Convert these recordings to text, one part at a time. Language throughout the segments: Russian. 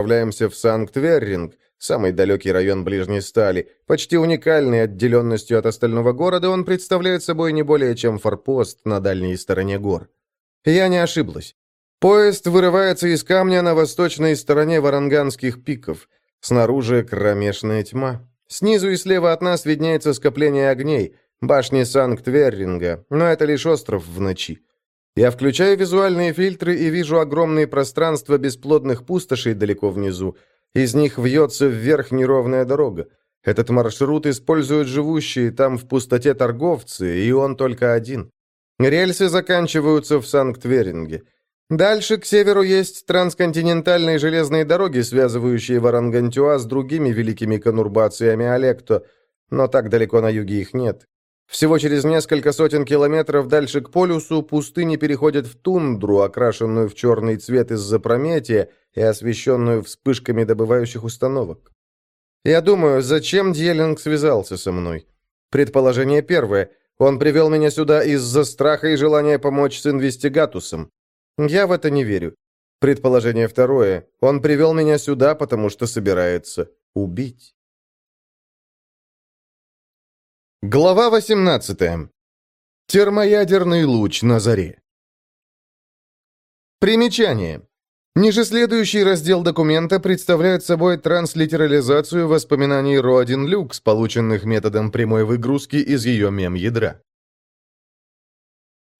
Отправляемся в Санкт-Верринг, самый далекий район Ближней Стали. Почти уникальный отделенностью от остального города, он представляет собой не более чем форпост на дальней стороне гор. Я не ошиблась. Поезд вырывается из камня на восточной стороне Варанганских пиков. Снаружи кромешная тьма. Снизу и слева от нас виднеется скопление огней, башни Санкт-Верринга, но это лишь остров в ночи. Я включаю визуальные фильтры и вижу огромные пространства бесплодных пустошей далеко внизу. Из них вьется вверх неровная дорога. Этот маршрут используют живущие там в пустоте торговцы, и он только один. Рельсы заканчиваются в Санкт-Веринге. Дальше к северу есть трансконтинентальные железные дороги, связывающие Варангантюа с другими великими конурбациями Олекто, но так далеко на юге их нет. Всего через несколько сотен километров дальше к полюсу пустыни переходят в тундру, окрашенную в черный цвет из-за прометия и освещенную вспышками добывающих установок. Я думаю, зачем Дьеллинг связался со мной? Предположение первое. Он привел меня сюда из-за страха и желания помочь с инвестигатусом. Я в это не верю. Предположение второе. Он привел меня сюда, потому что собирается убить. Глава 18. Термоядерный луч на заре. Примечание. Ниже следующий раздел документа представляет собой транслитерализацию воспоминаний Родин Люкс, полученных методом прямой выгрузки из ее мем-ядра.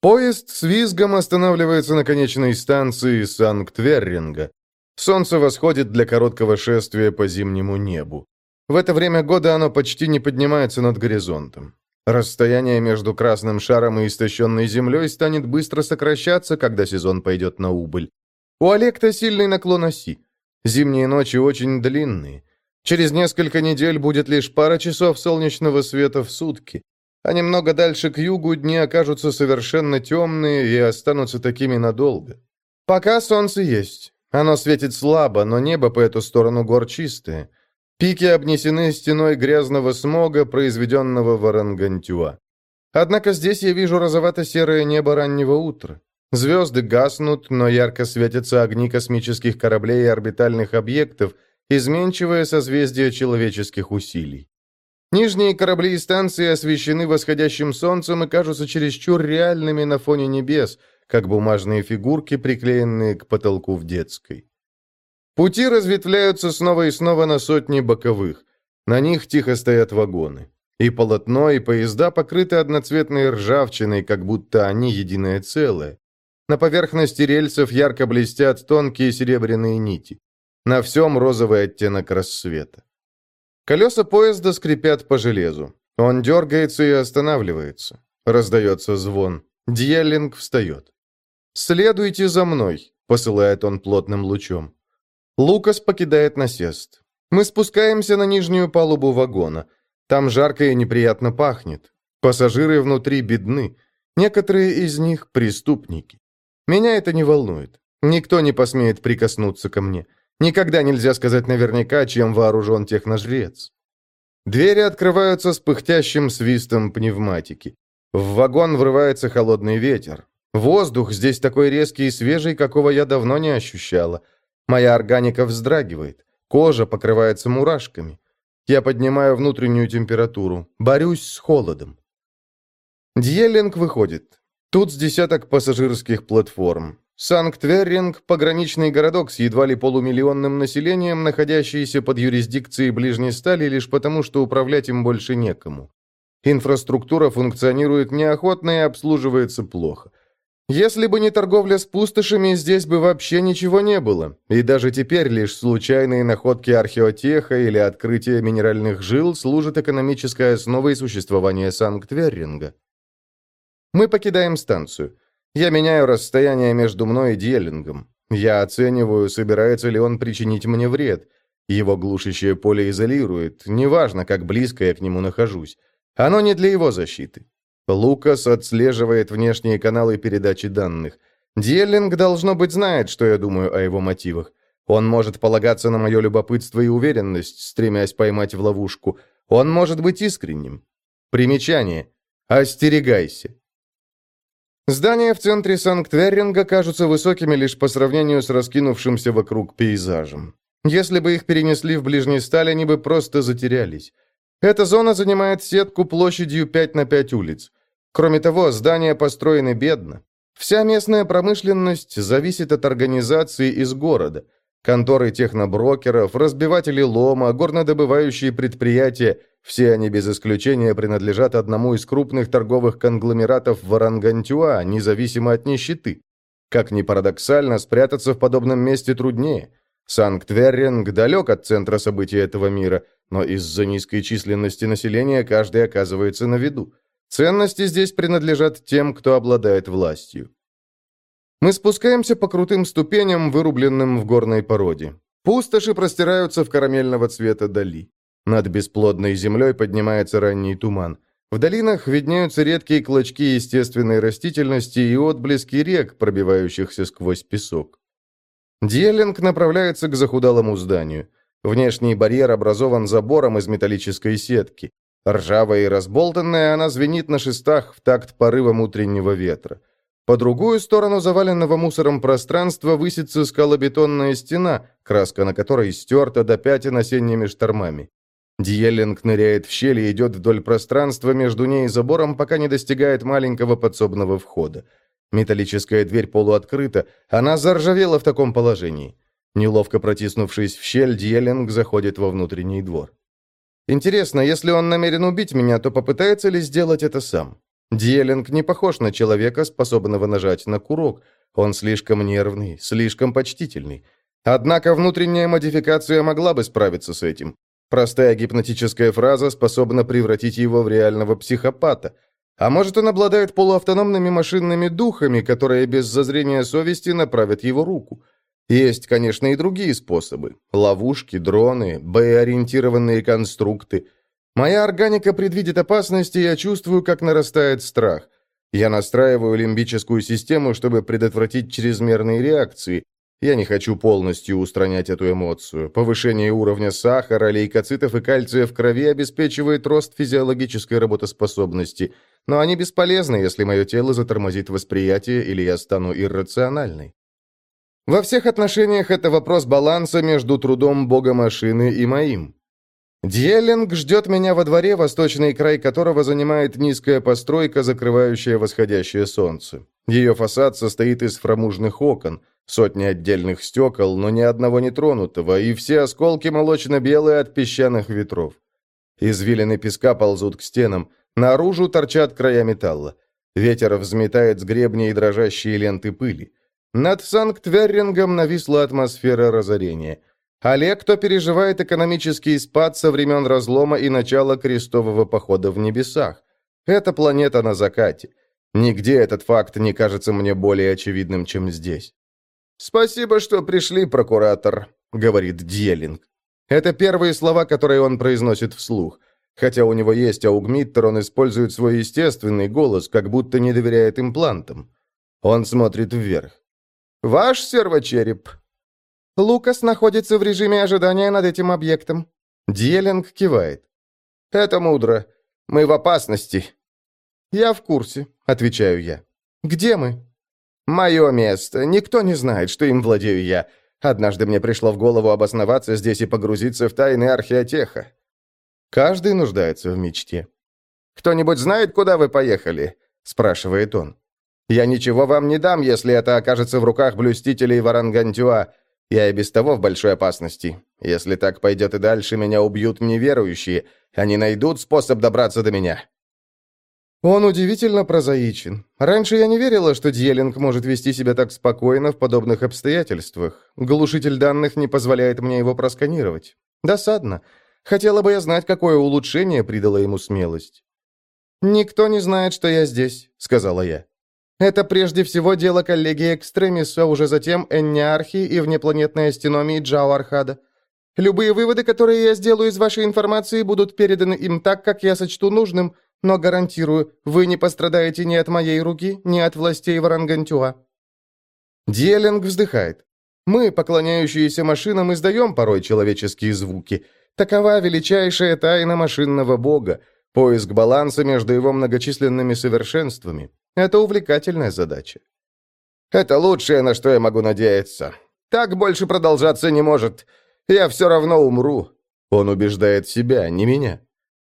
Поезд с визгом останавливается на конечной станции Санкт-Верринга. Солнце восходит для короткого шествия по зимнему небу. В это время года оно почти не поднимается над горизонтом. Расстояние между красным шаром и истощенной землей станет быстро сокращаться, когда сезон пойдет на убыль. У Олекта сильный наклон оси. Зимние ночи очень длинные. Через несколько недель будет лишь пара часов солнечного света в сутки а немного дальше к югу дни окажутся совершенно темные и останутся такими надолго. Пока солнце есть. Оно светит слабо, но небо по эту сторону гор чистое. Пики обнесены стеной грязного смога, произведенного в Орангантюа. Однако здесь я вижу розовато-серое небо раннего утра. Звезды гаснут, но ярко светятся огни космических кораблей и орбитальных объектов, изменчивое созвездие человеческих усилий. Нижние корабли и станции освещены восходящим солнцем и кажутся чересчур реальными на фоне небес, как бумажные фигурки, приклеенные к потолку в детской. Пути разветвляются снова и снова на сотни боковых. На них тихо стоят вагоны. И полотно, и поезда покрыты одноцветной ржавчиной, как будто они единое целое. На поверхности рельсов ярко блестят тонкие серебряные нити. На всем розовый оттенок рассвета. Колеса поезда скрипят по железу. Он дергается и останавливается. Раздается звон. Дьеллинг встает. «Следуйте за мной», — посылает он плотным лучом. Лукас покидает насест. Мы спускаемся на нижнюю палубу вагона. Там жарко и неприятно пахнет. Пассажиры внутри бедны. Некоторые из них преступники. Меня это не волнует. Никто не посмеет прикоснуться ко мне. Никогда нельзя сказать наверняка, чем вооружен техножрец. Двери открываются с пыхтящим свистом пневматики. В вагон врывается холодный ветер. Воздух здесь такой резкий и свежий, какого я давно не ощущала. Моя органика вздрагивает. Кожа покрывается мурашками. Я поднимаю внутреннюю температуру. Борюсь с холодом. Дьеллинг выходит. Тут с десяток пассажирских платформ. Санкт-Верринг – пограничный городок с едва ли полумиллионным населением, находящийся под юрисдикцией Ближней Стали лишь потому, что управлять им больше некому. Инфраструктура функционирует неохотно и обслуживается плохо. Если бы не торговля с пустошами, здесь бы вообще ничего не было. И даже теперь лишь случайные находки археотеха или открытие минеральных жил служат экономической основой существования Санкт-Верринга. Мы покидаем станцию. Я меняю расстояние между мной и Дьеллингом. Я оцениваю, собирается ли он причинить мне вред. Его глушащее поле изолирует, неважно, как близко я к нему нахожусь. Оно не для его защиты. Лукас отслеживает внешние каналы передачи данных. Дьеллинг, должно быть, знает, что я думаю о его мотивах. Он может полагаться на мое любопытство и уверенность, стремясь поймать в ловушку. Он может быть искренним. Примечание. Остерегайся. Здания в центре Санкт-Верринга кажутся высокими лишь по сравнению с раскинувшимся вокруг пейзажем. Если бы их перенесли в ближний сталь, они бы просто затерялись. Эта зона занимает сетку площадью 5 на 5 улиц. Кроме того, здания построены бедно. Вся местная промышленность зависит от организации из города. Конторы техноброкеров, разбиватели лома, горнодобывающие предприятия – все они без исключения принадлежат одному из крупных торговых конгломератов Варангантюа, независимо от нищеты. Как ни парадоксально, спрятаться в подобном месте труднее. Санкт-Верринг далек от центра событий этого мира, но из-за низкой численности населения каждый оказывается на виду. Ценности здесь принадлежат тем, кто обладает властью. Мы спускаемся по крутым ступеням, вырубленным в горной породе. Пустоши простираются в карамельного цвета дали. Над бесплодной землей поднимается ранний туман. В долинах виднеются редкие клочки естественной растительности и отблески рек, пробивающихся сквозь песок. Диелинг направляется к захудалому зданию. Внешний барьер образован забором из металлической сетки. Ржавая и разболтанная, она звенит на шестах в такт порывом утреннего ветра. По другую сторону заваленного мусором пространства высится скалобетонная стена, краска на которой стерта до пятен осенними штормами. Диеллинг ныряет в щель и идет вдоль пространства между ней и забором, пока не достигает маленького подсобного входа. Металлическая дверь полуоткрыта, она заржавела в таком положении. Неловко протиснувшись в щель, Диеллинг заходит во внутренний двор. Интересно, если он намерен убить меня, то попытается ли сделать это сам? Диелинг не похож на человека, способного нажать на курок. Он слишком нервный, слишком почтительный. Однако внутренняя модификация могла бы справиться с этим. Простая гипнотическая фраза способна превратить его в реального психопата. А может, он обладает полуавтономными машинными духами, которые без зазрения совести направят его руку. Есть, конечно, и другие способы. Ловушки, дроны, боеориентированные конструкты. Моя органика предвидит опасности, и я чувствую, как нарастает страх. Я настраиваю лимбическую систему, чтобы предотвратить чрезмерные реакции. Я не хочу полностью устранять эту эмоцию. Повышение уровня сахара, лейкоцитов и кальция в крови обеспечивает рост физиологической работоспособности. Но они бесполезны, если мое тело затормозит восприятие или я стану иррациональной. Во всех отношениях это вопрос баланса между трудом бога машины и моим. Дьеллинг ждет меня во дворе, восточный край которого занимает низкая постройка, закрывающая восходящее солнце. Ее фасад состоит из фрамужных окон, сотни отдельных стекол, но ни одного не тронутого, и все осколки молочно-белые от песчаных ветров. Извилины песка ползут к стенам, наружу торчат края металла. Ветер взметает с гребней дрожащие ленты пыли. Над Санкт-Веррингом нависла атмосфера разорения. Олег, кто переживает экономический спад со времен разлома и начала крестового похода в небесах. Это планета на закате. Нигде этот факт не кажется мне более очевидным, чем здесь. «Спасибо, что пришли, прокуратор», — говорит Дьелинг. Это первые слова, которые он произносит вслух. Хотя у него есть аугмиттер, он использует свой естественный голос, как будто не доверяет имплантам. Он смотрит вверх. «Ваш сервочереп?» «Лукас находится в режиме ожидания над этим объектом». Диелинг кивает. «Это мудро. Мы в опасности». «Я в курсе», — отвечаю я. «Где мы?» «Мое место. Никто не знает, что им владею я. Однажды мне пришло в голову обосноваться здесь и погрузиться в тайны археотеха». Каждый нуждается в мечте. «Кто-нибудь знает, куда вы поехали?» — спрашивает он. Я ничего вам не дам, если это окажется в руках блюстителей Варангантюа. Я и без того в большой опасности. Если так пойдет и дальше, меня убьют неверующие. Они найдут способ добраться до меня». Он удивительно прозаичен. Раньше я не верила, что Дьелинг может вести себя так спокойно в подобных обстоятельствах. Глушитель данных не позволяет мне его просканировать. Досадно. Хотела бы я знать, какое улучшение придало ему смелость. «Никто не знает, что я здесь», — сказала я. Это прежде всего дело коллеги Экстремиса, уже затем Энниархи и внепланетной астеномии Джао Архада. Любые выводы, которые я сделаю из вашей информации, будут переданы им так, как я сочту нужным, но гарантирую, вы не пострадаете ни от моей руки, ни от властей Варангантюа». Диелинг вздыхает. «Мы, поклоняющиеся машинам, издаем порой человеческие звуки. Такова величайшая тайна машинного бога, поиск баланса между его многочисленными совершенствами. Это увлекательная задача. Это лучшее, на что я могу надеяться. Так больше продолжаться не может. Я все равно умру. Он убеждает себя, не меня.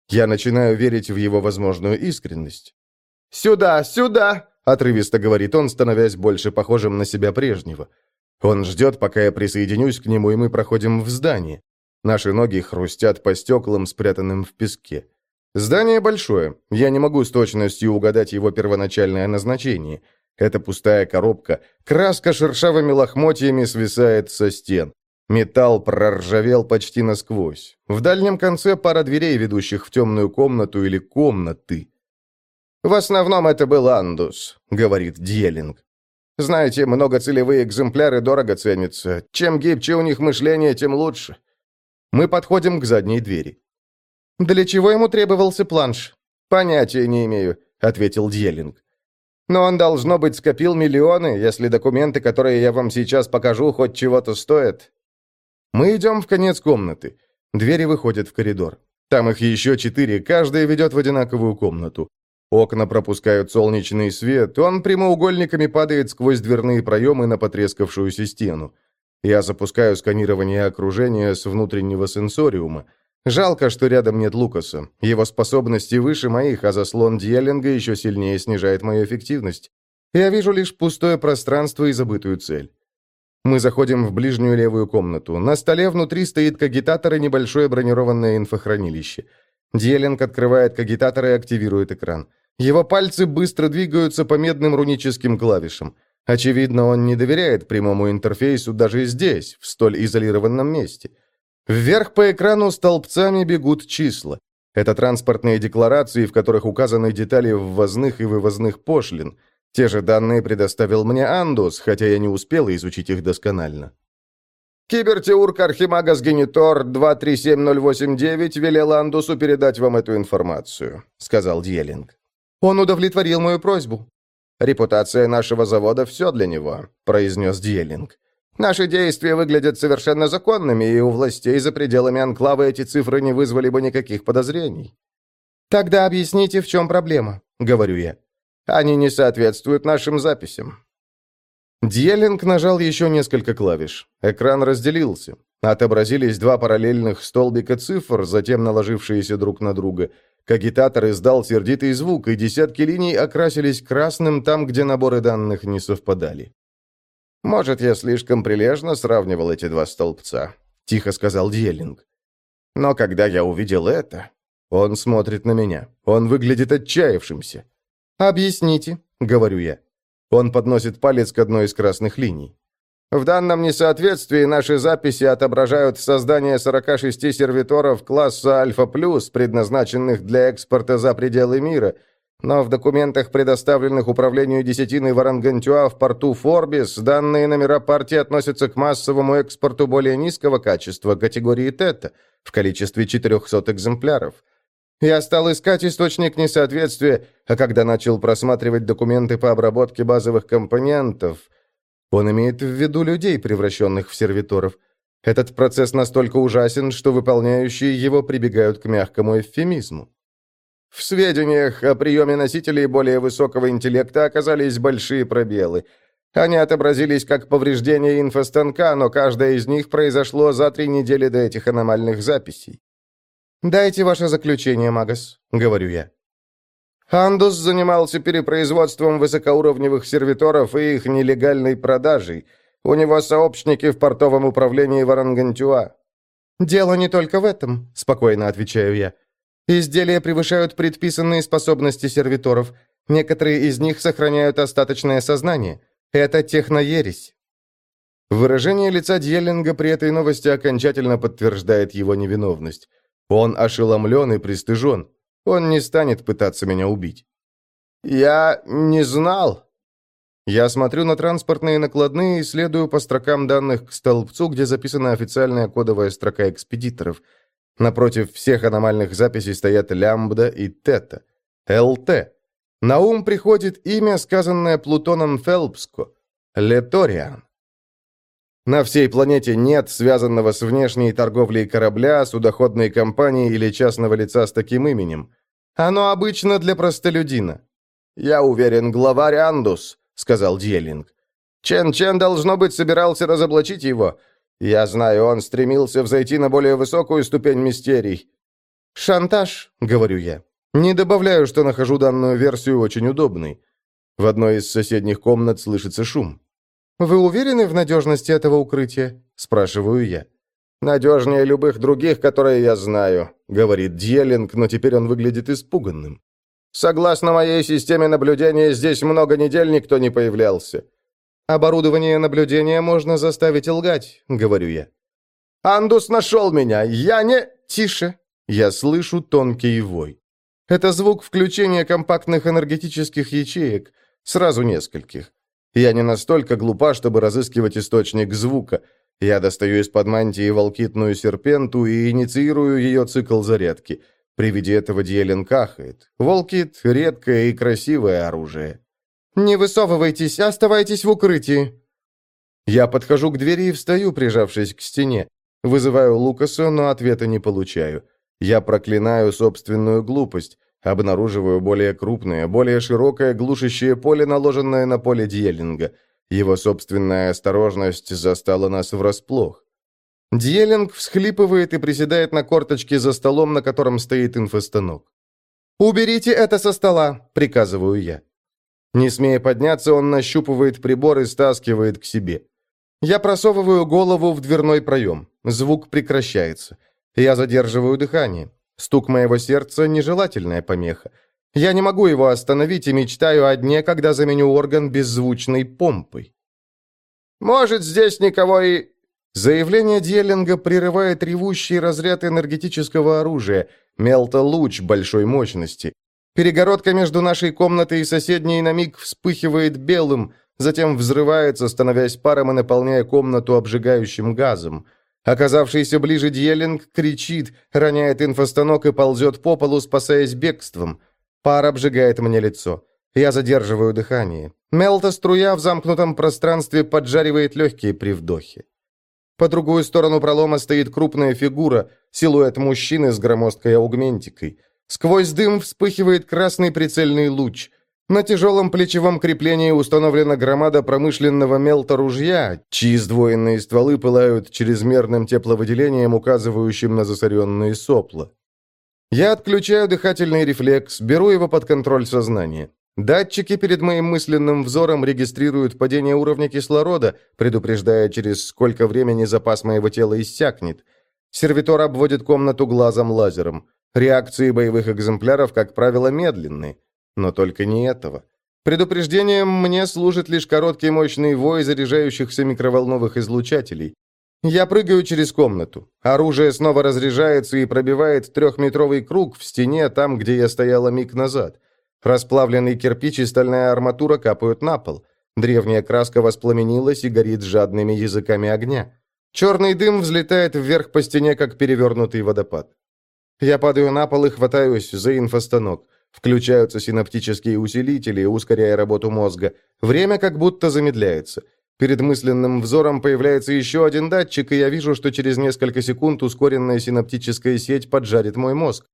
Я начинаю верить в его возможную искренность. «Сюда, сюда!» — отрывисто говорит он, становясь больше похожим на себя прежнего. Он ждет, пока я присоединюсь к нему, и мы проходим в здание. Наши ноги хрустят по стеклам, спрятанным в песке. Здание большое. Я не могу с точностью угадать его первоначальное назначение. Это пустая коробка. Краска шершавыми лохмотьями свисает со стен. Металл проржавел почти насквозь. В дальнем конце пара дверей, ведущих в темную комнату или комнаты. «В основном это был Андус», — говорит Дьелинг. «Знаете, многоцелевые экземпляры дорого ценятся. Чем гибче у них мышление, тем лучше». Мы подходим к задней двери. «Для чего ему требовался планш?» «Понятия не имею», — ответил Дьелинг. «Но он, должно быть, скопил миллионы, если документы, которые я вам сейчас покажу, хоть чего-то стоят». Мы идем в конец комнаты. Двери выходят в коридор. Там их еще четыре, каждая ведет в одинаковую комнату. Окна пропускают солнечный свет, он прямоугольниками падает сквозь дверные проемы на потрескавшуюся стену. Я запускаю сканирование окружения с внутреннего сенсориума. Жалко, что рядом нет Лукаса. Его способности выше моих, а заслон Дьеллинга еще сильнее снижает мою эффективность. Я вижу лишь пустое пространство и забытую цель. Мы заходим в ближнюю левую комнату. На столе внутри стоит кагитатор и небольшое бронированное инфохранилище. Дьеллинг открывает кагитатор и активирует экран. Его пальцы быстро двигаются по медным руническим клавишам. Очевидно, он не доверяет прямому интерфейсу даже здесь, в столь изолированном месте. Вверх по экрану столбцами бегут числа. Это транспортные декларации, в которых указаны детали ввозных и вывозных пошлин. Те же данные предоставил мне Андус, хотя я не успел изучить их досконально. Кибертеурк Архимагас Генитор 237089 велел Андусу передать вам эту информацию», — сказал Дьелинг. «Он удовлетворил мою просьбу». «Репутация нашего завода — все для него», — произнес Дьелинг. «Наши действия выглядят совершенно законными, и у властей за пределами анклава эти цифры не вызвали бы никаких подозрений». «Тогда объясните, в чем проблема», — говорю я. «Они не соответствуют нашим записям». Дьелинг нажал еще несколько клавиш. Экран разделился. Отобразились два параллельных столбика цифр, затем наложившиеся друг на друга — Кагитатор издал сердитый звук, и десятки линий окрасились красным там, где наборы данных не совпадали. «Может, я слишком прилежно сравнивал эти два столбца», — тихо сказал Дьеллинг. «Но когда я увидел это...» Он смотрит на меня. Он выглядит отчаявшимся. «Объясните», — говорю я. Он подносит палец к одной из красных линий. В данном несоответствии наши записи отображают создание 46 сервиторов класса Альфа+, предназначенных для экспорта за пределы мира, но в документах, предоставленных управлению десятины Варангантюа в порту Форбис, данные номера партии относятся к массовому экспорту более низкого качества, категории Тета, в количестве 400 экземпляров. Я стал искать источник несоответствия, а когда начал просматривать документы по обработке базовых компонентов – он имеет в виду людей, превращенных в сервиторов. Этот процесс настолько ужасен, что выполняющие его прибегают к мягкому эвфемизму. В сведениях о приеме носителей более высокого интеллекта оказались большие пробелы. Они отобразились как повреждения инфостанка, но каждое из них произошло за три недели до этих аномальных записей. «Дайте ваше заключение, Магас», — говорю я. Андус занимался перепроизводством высокоуровневых сервиторов и их нелегальной продажей. У него сообщники в портовом управлении Варангантюа. «Дело не только в этом», — спокойно отвечаю я. «Изделия превышают предписанные способности сервиторов. Некоторые из них сохраняют остаточное сознание. Это техноересь». Выражение лица Дьеллинга при этой новости окончательно подтверждает его невиновность. Он ошеломлен и пристыжен. Он не станет пытаться меня убить. Я не знал. Я смотрю на транспортные накладные и следую по строкам данных к столбцу, где записана официальная кодовая строка экспедиторов. Напротив всех аномальных записей стоят лямбда и тета. ЛТ. На ум приходит имя, сказанное Плутоном Фелпско. Леториан. На всей планете нет связанного с внешней торговлей корабля, судоходной компании или частного лица с таким именем. Оно обычно для простолюдина. «Я уверен, главарь Андус», — сказал Дьеллинг. «Чен-Чен, должно быть, собирался разоблачить его. Я знаю, он стремился взойти на более высокую ступень мистерий. «Шантаж», — говорю я. Не добавляю, что нахожу данную версию очень удобной. В одной из соседних комнат слышится шум. «Вы уверены в надежности этого укрытия?» – спрашиваю я. «Надежнее любых других, которые я знаю», — говорит Дьеллинг, но теперь он выглядит испуганным. «Согласно моей системе наблюдения, здесь много недель никто не появлялся. «Оборудование наблюдения можно заставить лгать», — говорю я. «Андус нашел меня! Я не...» «Тише!» Я слышу тонкий вой. Это звук включения компактных энергетических ячеек, сразу нескольких. Я не настолько глупа, чтобы разыскивать источник звука. Я достаю из-под мантии волкитную серпенту и инициирую ее цикл зарядки. При виде этого Диэлен кахает. Волкит — редкое и красивое оружие. «Не высовывайтесь, оставайтесь в укрытии!» Я подхожу к двери и встаю, прижавшись к стене. Вызываю Лукаса, но ответа не получаю. Я проклинаю собственную глупость. Обнаруживаю более крупное, более широкое глушащее поле, наложенное на поле Дьеллинга. Его собственная осторожность застала нас врасплох. Дьеллинг всхлипывает и приседает на корточке за столом, на котором стоит инфостанок. «Уберите это со стола!» — приказываю я. Не смея подняться, он нащупывает прибор и стаскивает к себе. Я просовываю голову в дверной проем. Звук прекращается. Я задерживаю дыхание. Стук моего сердца – нежелательная помеха. Я не могу его остановить и мечтаю о дне, когда заменю орган беззвучной помпой. «Может, здесь никого и...» Заявление Дьеллинга прерывает ревущий разряд энергетического оружия, мелто-луч большой мощности. Перегородка между нашей комнатой и соседней на миг вспыхивает белым, затем взрывается, становясь паром и наполняя комнату обжигающим газом. Оказавшийся ближе Дьеллинг кричит, роняет инфостанок и ползет по полу, спасаясь бегством. Пар обжигает мне лицо. Я задерживаю дыхание. Мелта-струя в замкнутом пространстве поджаривает легкие при вдохе. По другую сторону пролома стоит крупная фигура, силуэт мужчины с громоздкой аугментикой. Сквозь дым вспыхивает красный прицельный луч. На тяжелом плечевом креплении установлена громада промышленного мелторужья, чьи сдвоенные стволы пылают чрезмерным тепловыделением, указывающим на засоренные сопла. Я отключаю дыхательный рефлекс, беру его под контроль сознания. Датчики перед моим мысленным взором регистрируют падение уровня кислорода, предупреждая, через сколько времени запас моего тела иссякнет. Сервитор обводит комнату глазом-лазером. Реакции боевых экземпляров, как правило, медленны. Но только не этого. Предупреждением мне служит лишь короткий мощный вой заряжающихся микроволновых излучателей. Я прыгаю через комнату. Оружие снова разряжается и пробивает трехметровый круг в стене там, где я стояла миг назад. Расплавленный кирпич и стальная арматура капают на пол. Древняя краска воспламенилась и горит жадными языками огня. Черный дым взлетает вверх по стене, как перевернутый водопад. Я падаю на пол и хватаюсь за инфостанок. Включаются синаптические усилители, ускоряя работу мозга. Время как будто замедляется. Перед мысленным взором появляется еще один датчик, и я вижу, что через несколько секунд ускоренная синаптическая сеть поджарит мой мозг.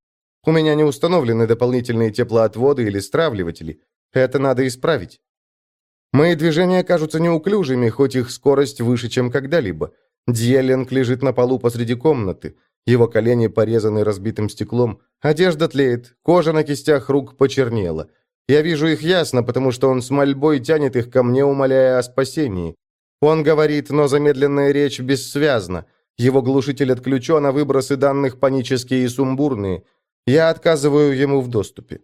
У меня не установлены дополнительные теплоотводы или стравливатели. Это надо исправить. Мои движения кажутся неуклюжими, хоть их скорость выше, чем когда-либо. Дьелленг лежит на полу посреди комнаты. Его колени порезаны разбитым стеклом. Одежда тлеет, кожа на кистях рук почернела. Я вижу их ясно, потому что он с мольбой тянет их ко мне, умоляя о спасении. Он говорит, но замедленная речь бессвязна. Его глушитель отключен, а выбросы данных панические и сумбурные. Я отказываю ему в доступе.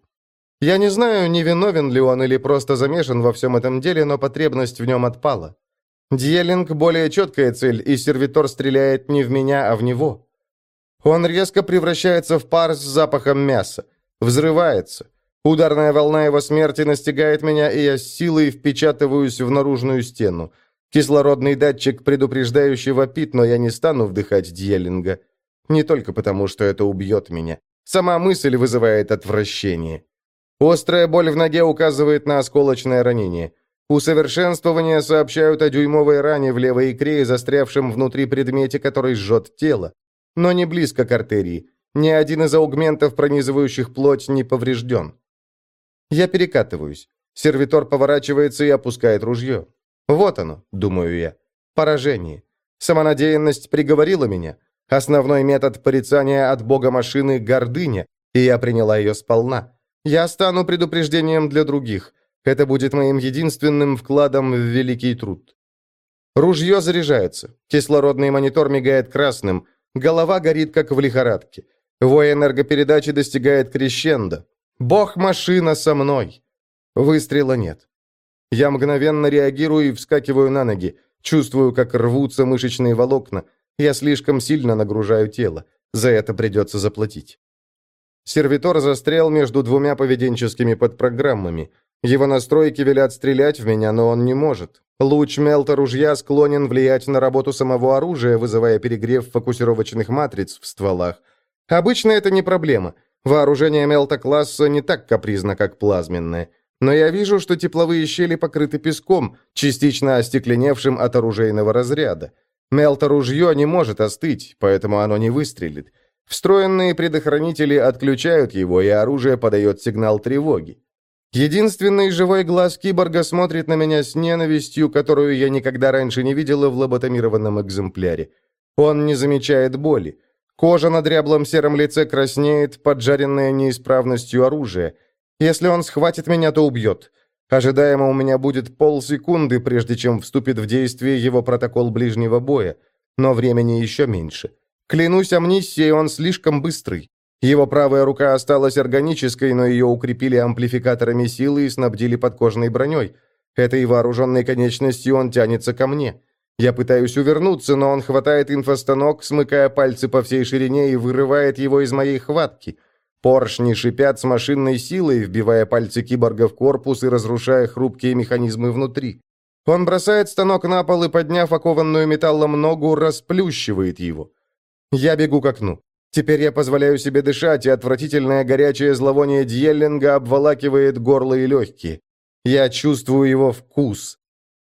Я не знаю, невиновен ли он или просто замешан во всем этом деле, но потребность в нем отпала. Дьеллинг более четкая цель, и сервитор стреляет не в меня, а в него. Он резко превращается в пар с запахом мяса. Взрывается. Ударная волна его смерти настигает меня, и я с силой впечатываюсь в наружную стену. Кислородный датчик предупреждающий вопит, но я не стану вдыхать Дьеллинга. Не только потому, что это убьет меня. Сама мысль вызывает отвращение. Острая боль в ноге указывает на осколочное ранение. Усовершенствования сообщают о дюймовой ране в левой икре, застрявшем внутри предмете, который жжет тело но не близко к артерии. Ни один из аугментов, пронизывающих плоть, не поврежден. Я перекатываюсь. Сервитор поворачивается и опускает ружье. Вот оно, думаю я. Поражение. Самонадеянность приговорила меня. Основной метод порицания от бога машины – гордыня, и я приняла ее сполна. Я стану предупреждением для других. Это будет моим единственным вкладом в великий труд. Ружье заряжается. Кислородный монитор мигает красным. Голова горит, как в лихорадке. Вой энергопередачи достигает крещенда. Бог-машина со мной. Выстрела нет. Я мгновенно реагирую и вскакиваю на ноги. Чувствую, как рвутся мышечные волокна. Я слишком сильно нагружаю тело. За это придется заплатить. Сервитор застрял между двумя поведенческими подпрограммами. Его настройки велят стрелять в меня, но он не может. Луч мелта ружья склонен влиять на работу самого оружия, вызывая перегрев фокусировочных матриц в стволах. Обычно это не проблема. Вооружение мелта-класса не так капризно, как плазменное. Но я вижу, что тепловые щели покрыты песком, частично остекленевшим от оружейного разряда. Мелто-ружье не может остыть, поэтому оно не выстрелит. Встроенные предохранители отключают его, и оружие подает сигнал тревоги. Единственный живой глаз киборга смотрит на меня с ненавистью, которую я никогда раньше не видела в лоботомированном экземпляре. Он не замечает боли. Кожа на дряблом сером лице краснеет, поджаренная неисправностью оружия. Если он схватит меня, то убьет. Ожидаемо у меня будет полсекунды, прежде чем вступит в действие его протокол ближнего боя. Но времени еще меньше. Клянусь амнисией, он слишком быстрый. Его правая рука осталась органической, но ее укрепили амплификаторами силы и снабдили подкожной броней. Этой вооруженной конечностью он тянется ко мне. Я пытаюсь увернуться, но он хватает инфостанок, смыкая пальцы по всей ширине и вырывает его из моей хватки. Поршни шипят с машинной силой, вбивая пальцы киборга в корпус и разрушая хрупкие механизмы внутри. Он бросает станок на пол и, подняв окованную металлом ногу, расплющивает его. Я бегу к окну. Теперь я позволяю себе дышать, и отвратительное горячее зловоние Дьеллинга обволакивает горло и легкие. Я чувствую его вкус.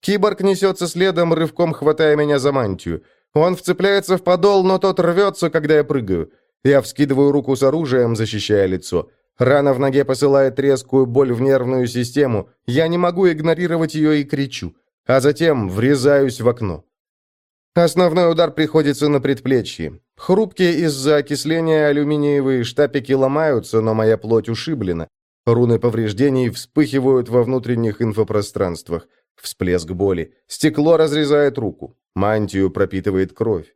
Киборг несется следом, рывком хватая меня за мантию. Он вцепляется в подол, но тот рвется, когда я прыгаю. Я вскидываю руку с оружием, защищая лицо. Рана в ноге посылает резкую боль в нервную систему. Я не могу игнорировать ее и кричу. А затем врезаюсь в окно. Основной удар приходится на предплечье. Хрупкие из-за окисления алюминиевые штапики ломаются, но моя плоть ушиблена. Руны повреждений вспыхивают во внутренних инфопространствах. Всплеск боли. Стекло разрезает руку. Мантию пропитывает кровь.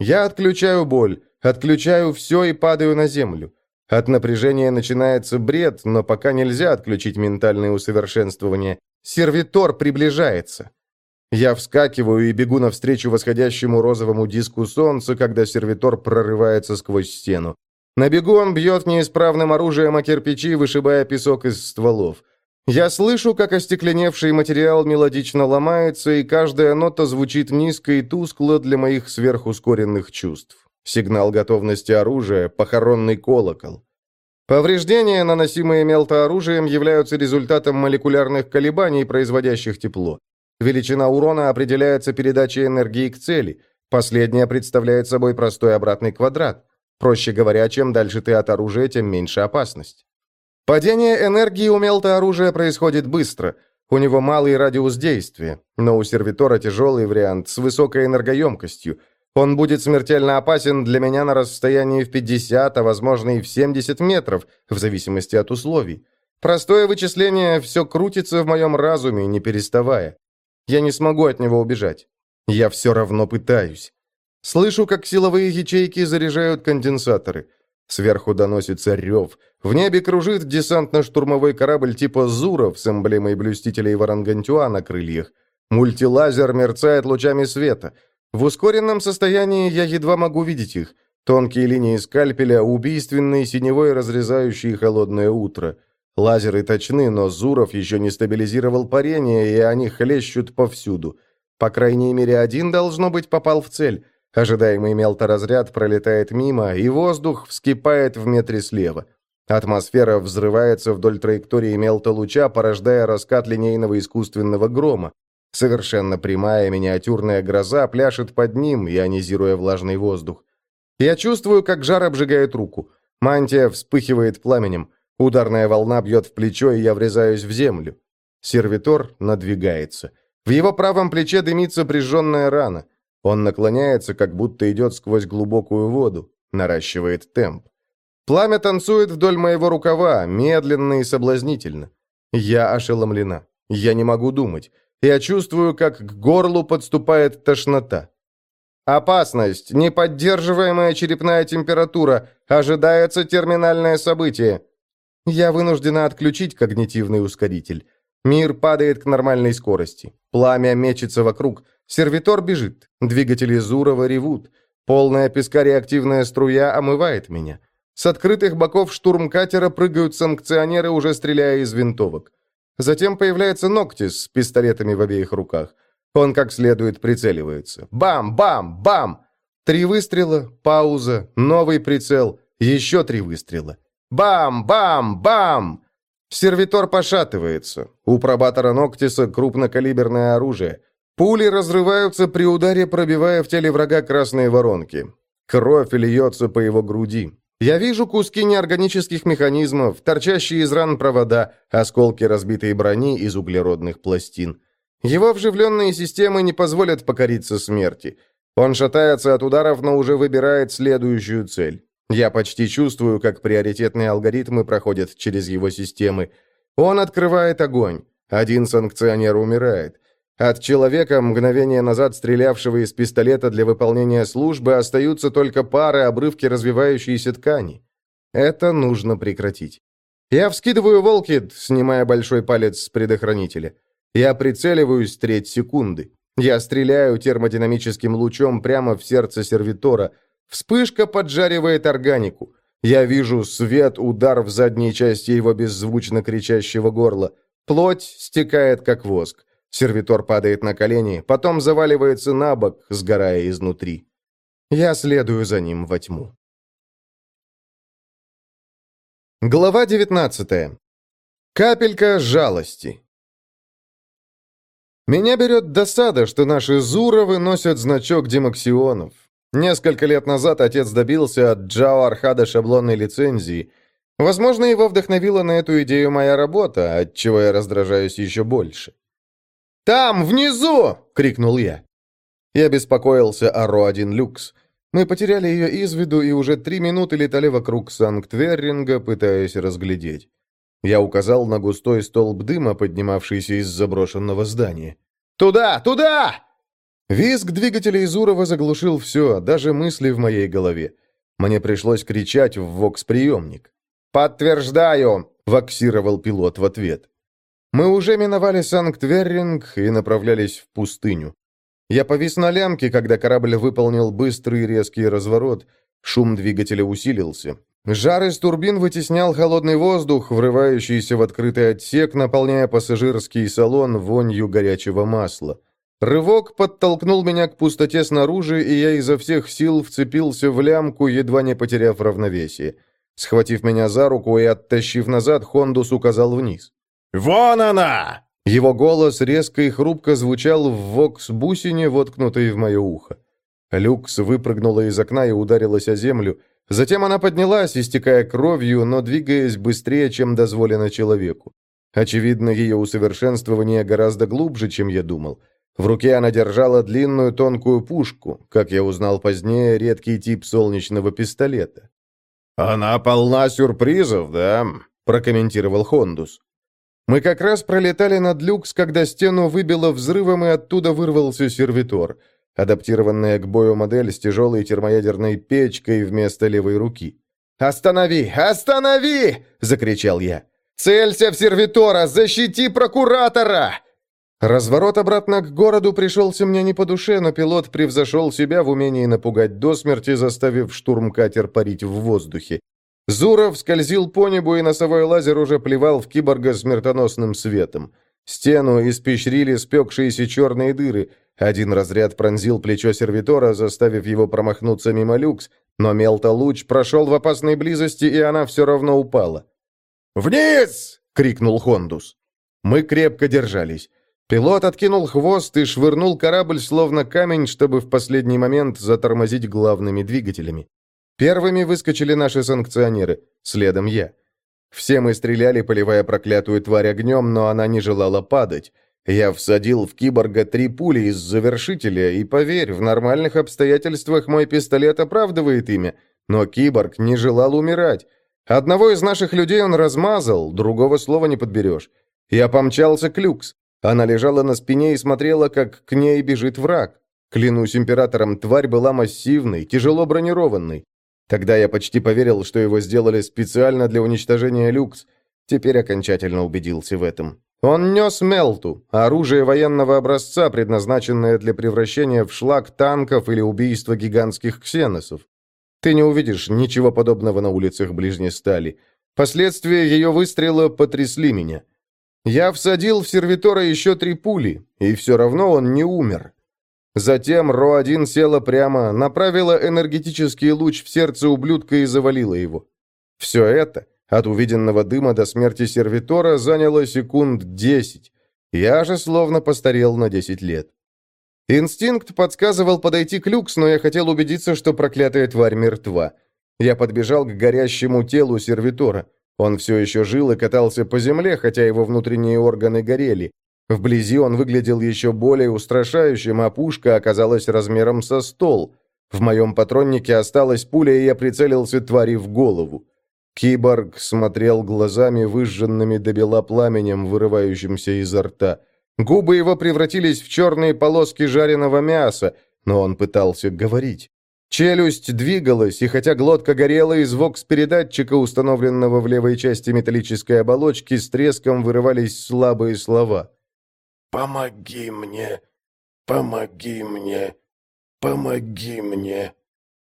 Я отключаю боль, отключаю все и падаю на землю. От напряжения начинается бред, но пока нельзя отключить ментальное усовершенствование. Сервитор приближается. Я вскакиваю и бегу навстречу восходящему розовому диску солнца, когда сервитор прорывается сквозь стену. На бегу он бьет неисправным оружием о кирпичи, вышибая песок из стволов. Я слышу, как остекленевший материал мелодично ломается, и каждая нота звучит низко и тускло для моих сверхускоренных чувств. Сигнал готовности оружия, похоронный колокол. Повреждения, наносимые мелтооружием, являются результатом молекулярных колебаний, производящих тепло. Величина урона определяется передачей энергии к цели. Последняя представляет собой простой обратный квадрат. Проще говоря, чем дальше ты от оружия, тем меньше опасность. Падение энергии у мелта-оружия происходит быстро. У него малый радиус действия, но у сервитора тяжелый вариант с высокой энергоемкостью. Он будет смертельно опасен для меня на расстоянии в 50, а возможно и в 70 метров, в зависимости от условий. Простое вычисление все крутится в моем разуме, не переставая. Я не смогу от него убежать. Я все равно пытаюсь. Слышу, как силовые ячейки заряжают конденсаторы. Сверху доносится рев. В небе кружит десантно-штурмовой корабль типа «Зуров» с эмблемой блюстителей Варангантюа на крыльях. Мультилазер мерцает лучами света. В ускоренном состоянии я едва могу видеть их. Тонкие линии скальпеля, убийственные синевой, разрезающие холодное утро. Лазеры точны, но Зуров еще не стабилизировал парение, и они хлещут повсюду. По крайней мере, один, должно быть, попал в цель. Ожидаемый мелторазряд пролетает мимо, и воздух вскипает в метре слева. Атмосфера взрывается вдоль траектории мелтолуча, порождая раскат линейного искусственного грома. Совершенно прямая миниатюрная гроза пляшет под ним, ионизируя влажный воздух. Я чувствую, как жар обжигает руку. Мантия вспыхивает пламенем. Ударная волна бьет в плечо, и я врезаюсь в землю. Сервитор надвигается. В его правом плече дымится прижженная рана. Он наклоняется, как будто идет сквозь глубокую воду, наращивает темп. Пламя танцует вдоль моего рукава, медленно и соблазнительно. Я ошеломлена. Я не могу думать. Я чувствую, как к горлу подступает тошнота. Опасность, неподдерживаемая черепная температура, ожидается терминальное событие. Я вынуждена отключить когнитивный ускоритель. Мир падает к нормальной скорости. Пламя мечется вокруг. Сервитор бежит. Двигатели Зурова ревут. Полная песка реактивная струя омывает меня. С открытых боков штурмкатера прыгают санкционеры, уже стреляя из винтовок. Затем появляется Ноктис с пистолетами в обеих руках. Он как следует прицеливается. Бам! Бам! Бам! Три выстрела, пауза, новый прицел, еще три выстрела. Бам! Бам! Бам! Сервитор пошатывается. У пробатора Ноктиса крупнокалиберное оружие. Пули разрываются при ударе, пробивая в теле врага красные воронки. Кровь льется по его груди. Я вижу куски неорганических механизмов, торчащие из ран провода, осколки разбитой брони из углеродных пластин. Его вживленные системы не позволят покориться смерти. Он шатается от ударов, но уже выбирает следующую цель. Я почти чувствую, как приоритетные алгоритмы проходят через его системы. Он открывает огонь. Один санкционер умирает. От человека, мгновение назад стрелявшего из пистолета для выполнения службы, остаются только пары обрывки развивающейся ткани. Это нужно прекратить. Я вскидываю волкид, снимая большой палец с предохранителя. Я прицеливаюсь треть секунды. Я стреляю термодинамическим лучом прямо в сердце сервитора. Вспышка поджаривает органику. Я вижу свет, удар в задней части его беззвучно кричащего горла. Плоть стекает, как воск. Сервитор падает на колени, потом заваливается на бок, сгорая изнутри. Я следую за ним во тьму. Глава 19. Капелька жалости. Меня берет досада, что наши Зуровы носят значок демаксионов. Несколько лет назад отец добился от Джао Архада шаблонной лицензии. Возможно, его вдохновила на эту идею моя работа, от чего я раздражаюсь еще больше. «Там, внизу!» — крикнул я. Я беспокоился о Ро-1 Люкс. Мы потеряли ее из виду и уже три минуты летали вокруг Санкт-Верринга, пытаясь разглядеть. Я указал на густой столб дыма, поднимавшийся из заброшенного здания. «Туда! Туда!» Визг двигателя Изурова заглушил все, даже мысли в моей голове. Мне пришлось кричать в вокс-приемник. «Подтверждаю!» — воксировал пилот в ответ. Мы уже миновали Санкт-Верринг и направлялись в пустыню. Я повис на лямке, когда корабль выполнил быстрый резкий разворот. Шум двигателя усилился. Жар из турбин вытеснял холодный воздух, врывающийся в открытый отсек, наполняя пассажирский салон вонью горячего масла. Рывок подтолкнул меня к пустоте снаружи, и я изо всех сил вцепился в лямку, едва не потеряв равновесие. Схватив меня за руку и оттащив назад, Хондус указал вниз. «Вон она!» Его голос резко и хрупко звучал в вокс-бусине, воткнутой в мое ухо. Люкс выпрыгнула из окна и ударилась о землю. Затем она поднялась, истекая кровью, но двигаясь быстрее, чем дозволено человеку. Очевидно, ее усовершенствование гораздо глубже, чем я думал. В руке она держала длинную тонкую пушку, как я узнал позднее, редкий тип солнечного пистолета. «Она полна сюрпризов, да?» – прокомментировал Хондус. Мы как раз пролетали над люкс, когда стену выбило взрывом, и оттуда вырвался сервитор. Адаптированная к бою модель с тяжелой термоядерной печкой вместо левой руки. «Останови! Останови!» — закричал я. «Целься в сервитора! Защити прокуратора!» Разворот обратно к городу пришелся мне не по душе, но пилот превзошел себя в умении напугать до смерти, заставив штурмкатер парить в воздухе. Зуров скользил по небу, и носовой лазер уже плевал в киборга смертоносным светом. Стену испещрили спекшиеся черные дыры. Один разряд пронзил плечо сервитора, заставив его промахнуться мимо люкс, но мелтолуч прошел в опасной близости, и она все равно упала. «Вниз!» — крикнул Хондус. Мы крепко держались. Пилот откинул хвост и швырнул корабль словно камень, чтобы в последний момент затормозить главными двигателями. Первыми выскочили наши санкционеры, следом я. Все мы стреляли, поливая проклятую тварь огнем, но она не желала падать. Я всадил в киборга три пули из завершителя, и поверь, в нормальных обстоятельствах мой пистолет оправдывает имя, но киборг не желал умирать. Одного из наших людей он размазал, другого слова не подберешь. Я помчался к Люкс. Она лежала на спине и смотрела, как к ней бежит враг. Клянусь императором, тварь была массивной, тяжело бронированной. Тогда я почти поверил, что его сделали специально для уничтожения люкс. Теперь окончательно убедился в этом. Он нес Мелту, оружие военного образца, предназначенное для превращения в шлак танков или убийства гигантских ксеносов. Ты не увидишь ничего подобного на улицах Ближней Стали. Последствия ее выстрела потрясли меня. Я всадил в сервитора еще три пули, и все равно он не умер. Затем Ро-1 села прямо, направила энергетический луч в сердце ублюдка и завалила его. Все это, от увиденного дыма до смерти сервитора, заняло секунд десять. Я же словно постарел на десять лет. Инстинкт подсказывал подойти к люкс, но я хотел убедиться, что проклятая тварь мертва. Я подбежал к горящему телу сервитора. Он все еще жил и катался по земле, хотя его внутренние органы горели. Вблизи он выглядел еще более устрашающим, а пушка оказалась размером со стол. В моем патроннике осталась пуля, и я прицелился твари в голову. Киборг смотрел глазами, выжженными до бела пламенем, вырывающимся изо рта. Губы его превратились в черные полоски жареного мяса, но он пытался говорить. Челюсть двигалась, и хотя глотка горела, из вокс-передатчика, установленного в левой части металлической оболочки, с треском вырывались слабые слова. «Помоги мне! Помоги мне! Помоги мне!»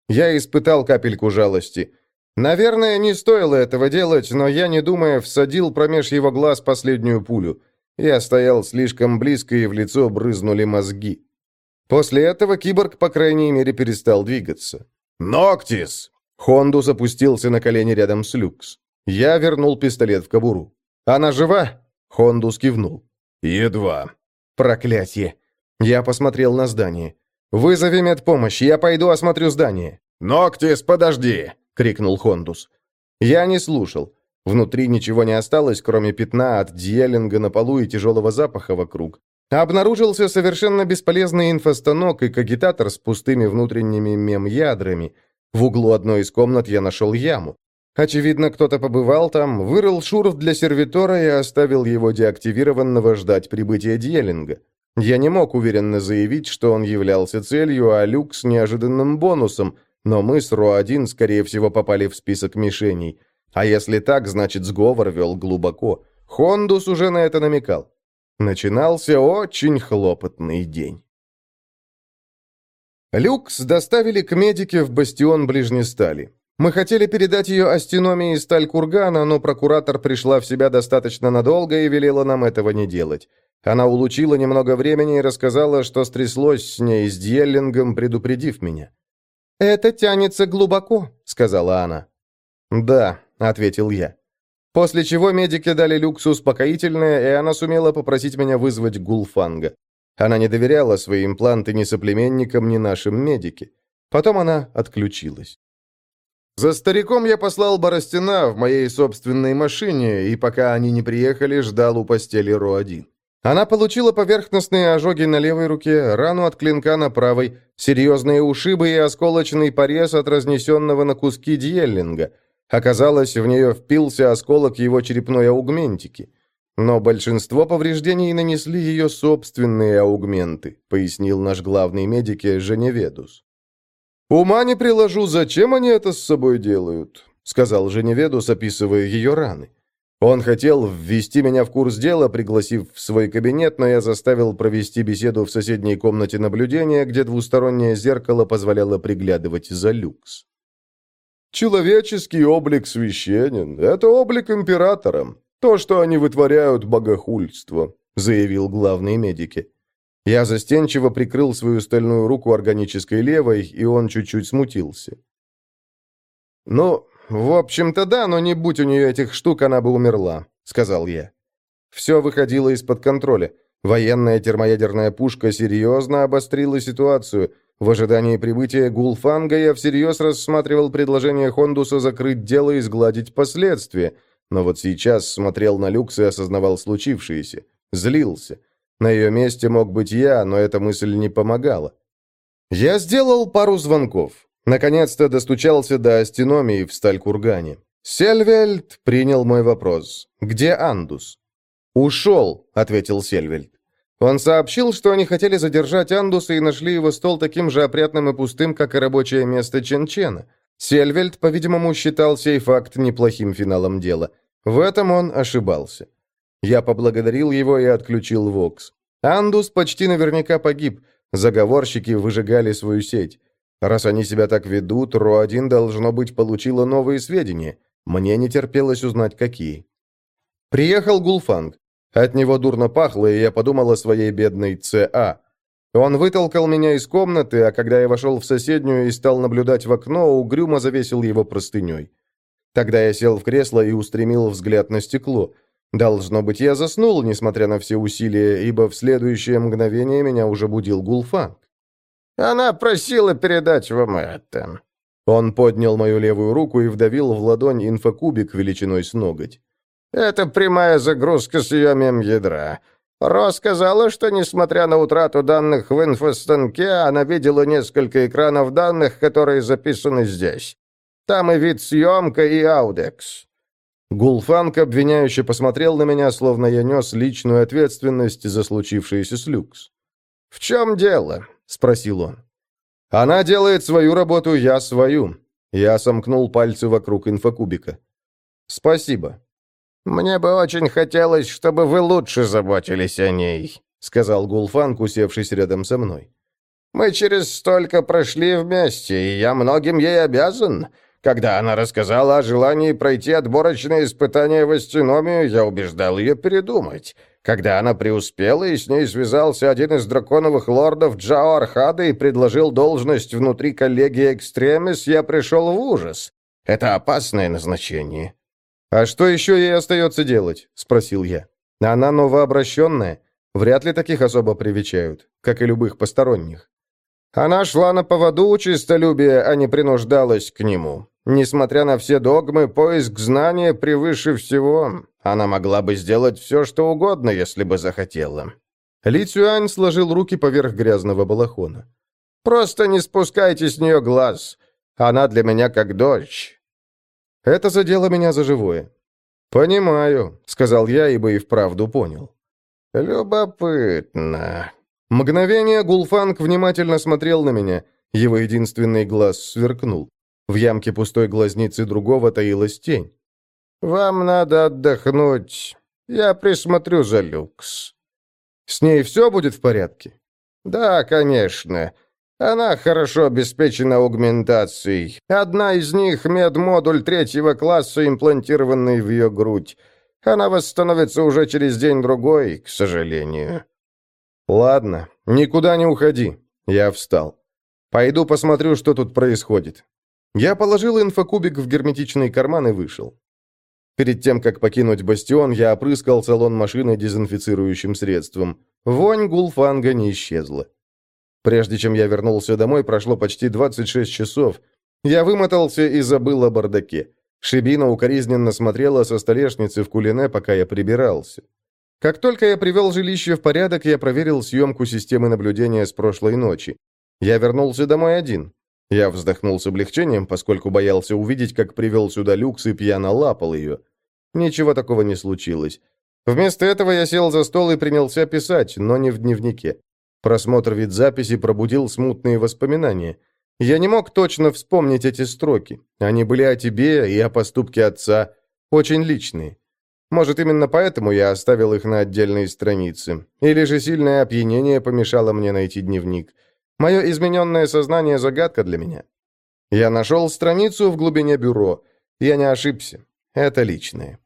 Я испытал капельку жалости. Наверное, не стоило этого делать, но я, не думая, всадил промеж его глаз последнюю пулю. Я стоял слишком близко, и в лицо брызнули мозги. После этого киборг, по крайней мере, перестал двигаться. «Ноктис!» Хонду запустился на колени рядом с Люкс. Я вернул пистолет в кобуру. «Она жива?» Хонду кивнул. «Едва». «Проклятье!» Я посмотрел на здание. «Вызови медпомощь, я пойду осмотрю здание». «Ноктис, подожди!» — крикнул Хондус. Я не слушал. Внутри ничего не осталось, кроме пятна от дьеллинга на полу и тяжелого запаха вокруг. Обнаружился совершенно бесполезный инфостанок и кагитатор с пустыми внутренними мем-ядрами. В углу одной из комнат я нашел яму. Очевидно, кто-то побывал там, вырыл шурф для сервитора и оставил его деактивированного ждать прибытия Дьеллинга. Я не мог уверенно заявить, что он являлся целью, а Люк с неожиданным бонусом, но мы с Ро-1, скорее всего, попали в список мишеней. А если так, значит, сговор вел глубоко. Хондус уже на это намекал. Начинался очень хлопотный день. Люкс доставили к медике в бастион Ближнестали. Мы хотели передать ее астеномии сталь кургана, но прокуратор пришла в себя достаточно надолго и велела нам этого не делать. Она улучила немного времени и рассказала, что стряслось с ней с Дьеллингом, предупредив меня. «Это тянется глубоко», — сказала она. «Да», — ответил я. После чего медики дали Люксу успокоительное, и она сумела попросить меня вызвать Гулфанга. Она не доверяла свои импланты ни соплеменникам, ни нашим медике. Потом она отключилась. За стариком я послал Боростина в моей собственной машине, и пока они не приехали, ждал у постели Ро-1. Она получила поверхностные ожоги на левой руке, рану от клинка на правой, серьезные ушибы и осколочный порез от разнесенного на куски дьеллинга. Оказалось, в нее впился осколок его черепной аугментики. Но большинство повреждений нанесли ее собственные аугменты, пояснил наш главный медик Женеведус. «Ума не приложу, зачем они это с собой делают?» — сказал Женеведус, описывая ее раны. Он хотел ввести меня в курс дела, пригласив в свой кабинет, но я заставил провести беседу в соседней комнате наблюдения, где двустороннее зеркало позволяло приглядывать за люкс. «Человеческий облик священен. Это облик императора. То, что они вытворяют, богохульство», — заявил главный медики. Я застенчиво прикрыл свою стальную руку органической левой, и он чуть-чуть смутился. «Ну, в общем-то да, но не будь у нее этих штук, она бы умерла», — сказал я. Все выходило из-под контроля. Военная термоядерная пушка серьезно обострила ситуацию. В ожидании прибытия Гулфанга я всерьез рассматривал предложение Хондуса закрыть дело и сгладить последствия, но вот сейчас смотрел на люкс и осознавал случившееся. Злился. На ее месте мог быть я, но эта мысль не помогала. Я сделал пару звонков. Наконец-то достучался до астеномии в Сталькургане. Сельвельд принял мой вопрос. «Где Андус?» «Ушел», — ответил Сельвельд. Он сообщил, что они хотели задержать Андуса и нашли его стол таким же опрятным и пустым, как и рабочее место Ченчена. Сельвельд, по-видимому, считал сей факт неплохим финалом дела. В этом он ошибался. Я поблагодарил его и отключил Вокс. Андус почти наверняка погиб. Заговорщики выжигали свою сеть. Раз они себя так ведут, Ро-1, должно быть, получила новые сведения. Мне не терпелось узнать, какие. Приехал Гулфанг. От него дурно пахло, и я подумал о своей бедной ЦА. Он вытолкал меня из комнаты, а когда я вошел в соседнюю и стал наблюдать в окно, угрюмо завесил его простыней. Тогда я сел в кресло и устремил взгляд на стекло. Должно быть, я заснул, несмотря на все усилия, ибо в следующее мгновение меня уже будил Гулфанг. «Она просила передать вам это». Он поднял мою левую руку и вдавил в ладонь инфокубик величиной с ноготь. Это прямая загрузка с ее мем-ядра. Ро сказала, что, несмотря на утрату данных в инфостанке, она видела несколько экранов данных, которые записаны здесь. Там и вид съемка, и аудекс». Гулфанк обвиняюще посмотрел на меня, словно я нес личную ответственность за случившееся с Люкс. «В чем дело?» — спросил он. «Она делает свою работу, я свою». Я сомкнул пальцы вокруг инфокубика. «Спасибо». «Мне бы очень хотелось, чтобы вы лучше заботились о ней», — сказал Гулфан, усевшись рядом со мной. «Мы через столько прошли вместе, и я многим ей обязан. Когда она рассказала о желании пройти отборочное испытание в астеномию, я убеждал ее передумать. Когда она преуспела, и с ней связался один из драконовых лордов Джао Архада и предложил должность внутри коллегии Экстремис, я пришел в ужас. Это опасное назначение. «А что еще ей остается делать?» — спросил я. «Она новообращенная. Вряд ли таких особо привечают, как и любых посторонних». Она шла на поводу у чистолюбия, а не принуждалась к нему. Несмотря на все догмы, поиск знания превыше всего. Она могла бы сделать все, что угодно, если бы захотела. Ли Цюань сложил руки поверх грязного балахона. «Просто не спускайте с нее глаз. Она для меня как дочь. Это задело меня за живое. «Понимаю», — сказал я, ибо и вправду понял. «Любопытно». Мгновение Гулфанг внимательно смотрел на меня. Его единственный глаз сверкнул. В ямке пустой глазницы другого таилась тень. «Вам надо отдохнуть. Я присмотрю за люкс». «С ней все будет в порядке?» «Да, конечно. Она хорошо обеспечена аугментацией. Одна из них — медмодуль третьего класса, имплантированный в ее грудь. Она восстановится уже через день-другой, к сожалению». «Ладно, никуда не уходи». Я встал. «Пойду посмотрю, что тут происходит». Я положил инфокубик в герметичный карман и вышел. Перед тем, как покинуть бастион, я опрыскал салон машины дезинфицирующим средством. Вонь гулфанга не исчезла. Прежде чем я вернулся домой, прошло почти 26 часов. Я вымотался и забыл о бардаке. Шибина укоризненно смотрела со столешницы в кулине, пока я прибирался. Как только я привел жилище в порядок, я проверил съемку системы наблюдения с прошлой ночи. Я вернулся домой один. Я вздохнул с облегчением, поскольку боялся увидеть, как привел сюда люкс и пьяно лапал ее. Ничего такого не случилось. Вместо этого я сел за стол и принялся писать, но не в дневнике. Просмотр вид записи пробудил смутные воспоминания. Я не мог точно вспомнить эти строки. Они были о тебе и о поступке отца. Очень личные. Может, именно поэтому я оставил их на отдельные страницы. Или же сильное опьянение помешало мне найти дневник. Мое измененное сознание – загадка для меня. Я нашел страницу в глубине бюро. Я не ошибся. Это личное.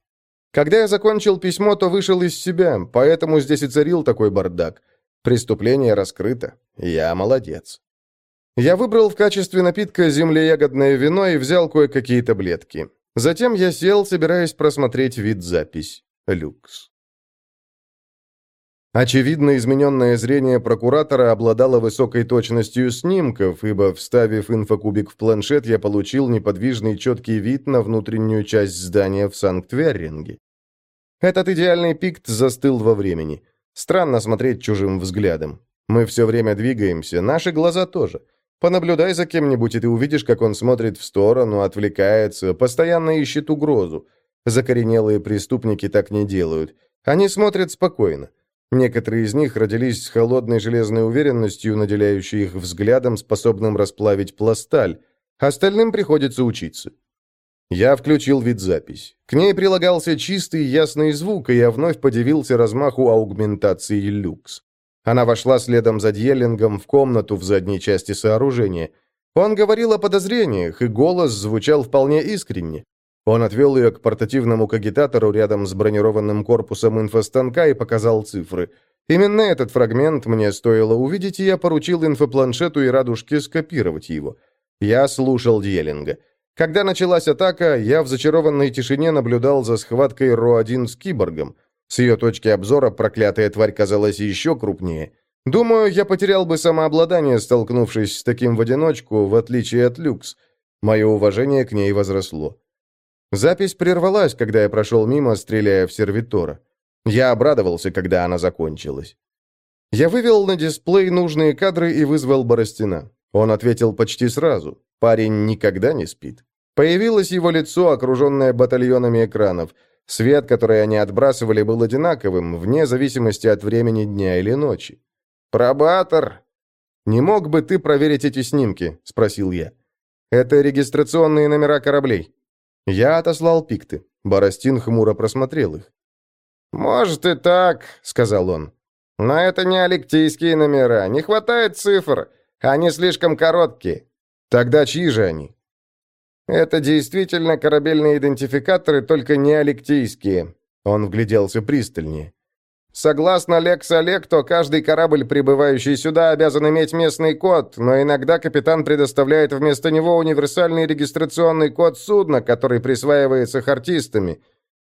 Когда я закончил письмо, то вышел из себя, поэтому здесь и царил такой бардак – Преступление раскрыто. Я молодец. Я выбрал в качестве напитка землеягодное вино и взял кое-какие таблетки. Затем я сел, собираясь просмотреть вид запись. Люкс. Очевидно, измененное зрение прокуратора обладало высокой точностью снимков, ибо, вставив инфокубик в планшет, я получил неподвижный четкий вид на внутреннюю часть здания в Санкт-Верринге. Этот идеальный пикт застыл во времени. Странно смотреть чужим взглядом. Мы все время двигаемся, наши глаза тоже. Понаблюдай за кем-нибудь, и ты увидишь, как он смотрит в сторону, отвлекается, постоянно ищет угрозу. Закоренелые преступники так не делают. Они смотрят спокойно. Некоторые из них родились с холодной железной уверенностью, наделяющей их взглядом, способным расплавить пласталь. Остальным приходится учиться. Я включил видзапись. К ней прилагался чистый ясный звук, и я вновь подивился размаху аугментации люкс. Она вошла следом за Дьеллингом в комнату в задней части сооружения. Он говорил о подозрениях, и голос звучал вполне искренне. Он отвел ее к портативному кагитатору рядом с бронированным корпусом инфостанка и показал цифры. Именно этот фрагмент мне стоило увидеть, и я поручил инфопланшету и радужке скопировать его. Я слушал Дьеллинга. Когда началась атака, я в зачарованной тишине наблюдал за схваткой Ро-1 с киборгом. С ее точки обзора проклятая тварь казалась еще крупнее. Думаю, я потерял бы самообладание, столкнувшись с таким в одиночку, в отличие от Люкс. Мое уважение к ней возросло. Запись прервалась, когда я прошел мимо, стреляя в сервитора. Я обрадовался, когда она закончилась. Я вывел на дисплей нужные кадры и вызвал Боростина. Он ответил почти сразу. Парень никогда не спит. Появилось его лицо, окруженное батальонами экранов. Свет, который они отбрасывали, был одинаковым, вне зависимости от времени дня или ночи. «Пробатор!» «Не мог бы ты проверить эти снимки?» – спросил я. «Это регистрационные номера кораблей». Я отослал пикты. Боростин хмуро просмотрел их. «Может и так», — сказал он. «Но это не алектийские номера. Не хватает цифр. Они слишком короткие. Тогда чьи же они? Это действительно корабельные идентификаторы, только не алектийские. Он вгляделся пристальнее. Согласно Лекс Олекто, каждый корабль, прибывающий сюда, обязан иметь местный код, но иногда капитан предоставляет вместо него универсальный регистрационный код судна, который присваивается хартистами.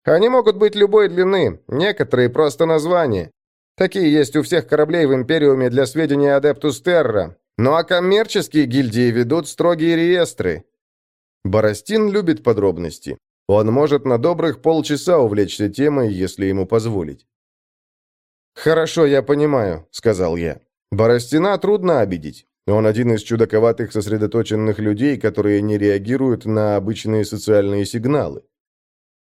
Они могут быть любой длины, некоторые просто названия. Такие есть у всех кораблей в Империуме для сведения Адептус Терра. Ну а коммерческие гильдии ведут строгие реестры. Боростин любит подробности. Он может на добрых полчаса увлечься темой, если ему позволить. «Хорошо, я понимаю», — сказал я. «Боростина трудно обидеть. Он один из чудаковатых сосредоточенных людей, которые не реагируют на обычные социальные сигналы.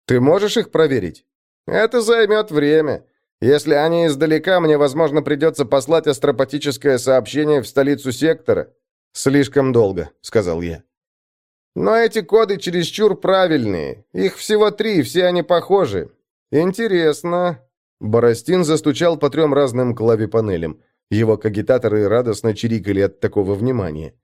Ты можешь их проверить? Это займет время. Если они издалека, мне, возможно, придется послать астропатическое сообщение в столицу сектора». «Слишком долго», — сказал я. «Но эти коды чересчур правильные. Их всего три, все они похожи. Интересно». Боростин застучал по трем разным клавипанелям. Его кагитаторы радостно чирикали от такого внимания.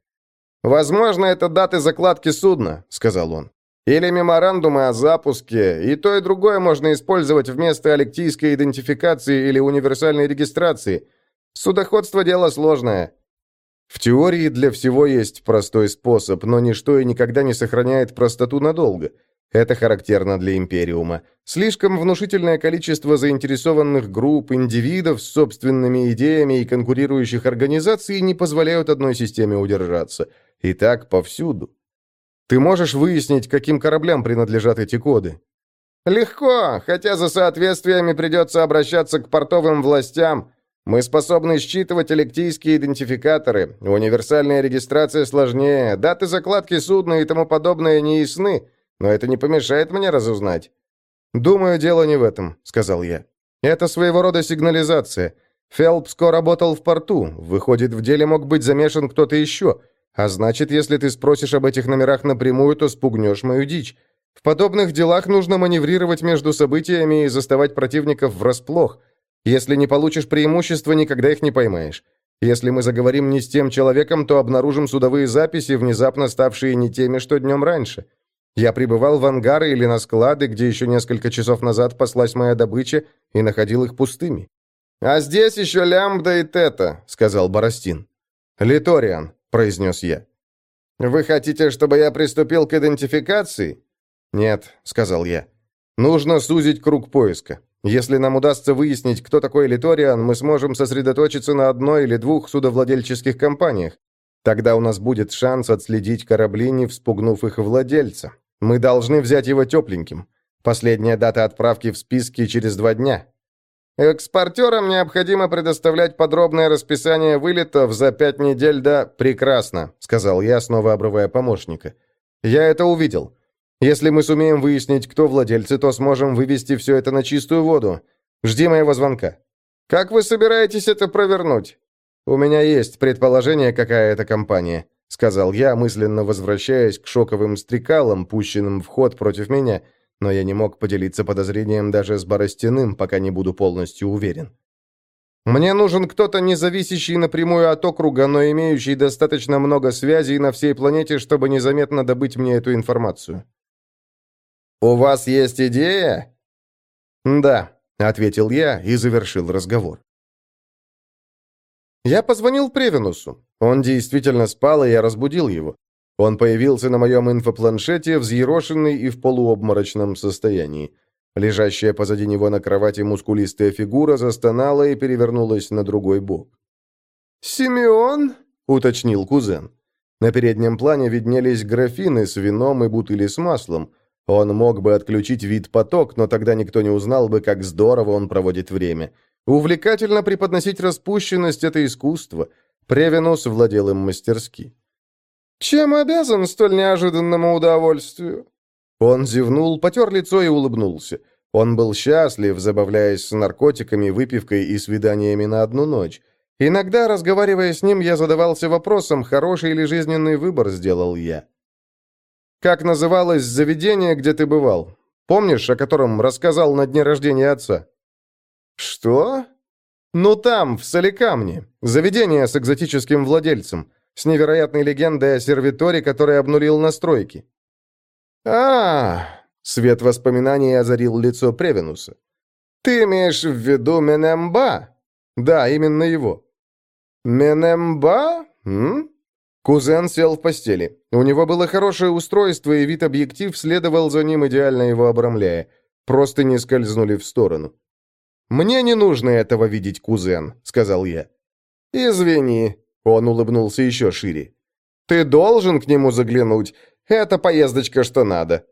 «Возможно, это даты закладки судна», — сказал он. Или меморандумы о запуске, и то и другое можно использовать вместо алектийской идентификации или универсальной регистрации. Судоходство – дело сложное. В теории для всего есть простой способ, но ничто и никогда не сохраняет простоту надолго. Это характерно для Империума. Слишком внушительное количество заинтересованных групп, индивидов с собственными идеями и конкурирующих организаций не позволяют одной системе удержаться. И так повсюду. Ты можешь выяснить, каким кораблям принадлежат эти коды?» «Легко, хотя за соответствиями придется обращаться к портовым властям. Мы способны считывать электийские идентификаторы. Универсальная регистрация сложнее, даты закладки судна и тому подобное не ясны, но это не помешает мне разузнать». «Думаю, дело не в этом», — сказал я. «Это своего рода сигнализация. Фелпско работал в порту. Выходит, в деле мог быть замешан кто-то еще. А значит, если ты спросишь об этих номерах напрямую, то спугнешь мою дичь. В подобных делах нужно маневрировать между событиями и заставать противников врасплох. Если не получишь преимущества, никогда их не поймаешь. Если мы заговорим не с тем человеком, то обнаружим судовые записи, внезапно ставшие не теми, что днем раньше. Я прибывал в ангары или на склады, где еще несколько часов назад паслась моя добыча, и находил их пустыми. «А здесь еще лямбда и тета», — сказал Боростин. «Литориан», произнес я. «Вы хотите, чтобы я приступил к идентификации?» «Нет», — сказал я. «Нужно сузить круг поиска. Если нам удастся выяснить, кто такой Литориан, мы сможем сосредоточиться на одной или двух судовладельческих компаниях. Тогда у нас будет шанс отследить корабли, не вспугнув их владельца. Мы должны взять его тепленьким. Последняя дата отправки в списке через два дня». Экспортерам необходимо предоставлять подробное расписание вылетов за пять недель до... Прекрасно, сказал я, снова обрывая помощника. Я это увидел. Если мы сумеем выяснить, кто владельцы, то сможем вывести все это на чистую воду. Жди моего звонка. Как вы собираетесь это провернуть? У меня есть предположение, какая это компания, сказал я, мысленно возвращаясь к шоковым стрекалам, пущенным в ход против меня, но я не мог поделиться подозрением даже с Боростяным, пока не буду полностью уверен. Мне нужен кто-то, не зависящий напрямую от округа, но имеющий достаточно много связей на всей планете, чтобы незаметно добыть мне эту информацию. «У вас есть идея?» «Да», — ответил я и завершил разговор. Я позвонил Превенусу. Он действительно спал, и я разбудил его. Он появился на моем инфопланшете, взъерошенный и в полуобморочном состоянии. Лежащая позади него на кровати мускулистая фигура застонала и перевернулась на другой бок. «Симеон?» — уточнил кузен. На переднем плане виднелись графины с вином и бутыли с маслом. Он мог бы отключить вид-поток, но тогда никто не узнал бы, как здорово он проводит время. Увлекательно преподносить распущенность — это искусство. Превенус владел им мастерски. «Чем обязан столь неожиданному удовольствию?» Он зевнул, потер лицо и улыбнулся. Он был счастлив, забавляясь с наркотиками, выпивкой и свиданиями на одну ночь. Иногда, разговаривая с ним, я задавался вопросом, хороший или жизненный выбор сделал я. «Как называлось заведение, где ты бывал? Помнишь, о котором рассказал на дне рождения отца?» «Что?» «Ну там, в Соликамне. Заведение с экзотическим владельцем с невероятной легендой о сервиторе, который обнулил настройки. а, Свет воспоминаний озарил лицо Превенуса. «Ты имеешь в виду Менемба?» «Да, именно его». «Менемба? М?» Кузен сел в постели. У него было хорошее устройство, и вид-объектив следовал за ним, идеально его обрамляя. Просто не скользнули в сторону. «Мне не нужно этого видеть, кузен», — сказал я. «Извини», он улыбнулся еще шире. «Ты должен к нему заглянуть. Это поездочка что надо».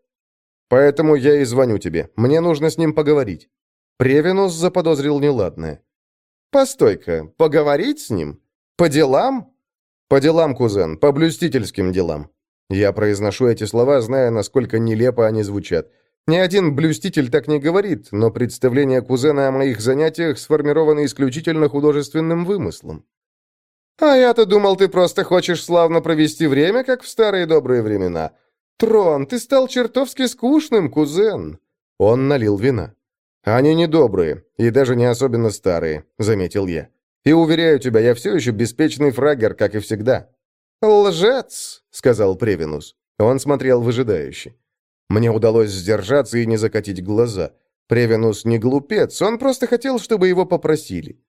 «Поэтому я и звоню тебе. Мне нужно с ним поговорить». Превенус заподозрил неладное. «Постой-ка, поговорить с ним? По делам?» «По делам, кузен, по блюстительским делам». Я произношу эти слова, зная, насколько нелепо они звучат. Ни один блюститель так не говорит, но представление кузена о моих занятиях сформировано исключительно художественным вымыслом. «А я-то думал, ты просто хочешь славно провести время, как в старые добрые времена. Трон, ты стал чертовски скучным, кузен!» Он налил вина. «Они не добрые, и даже не особенно старые», — заметил я. «И уверяю тебя, я все еще беспечный фрагер, как и всегда». «Лжец!» — сказал Превинус. Он смотрел выжидающе. Мне удалось сдержаться и не закатить глаза. Превинус не глупец, он просто хотел, чтобы его попросили.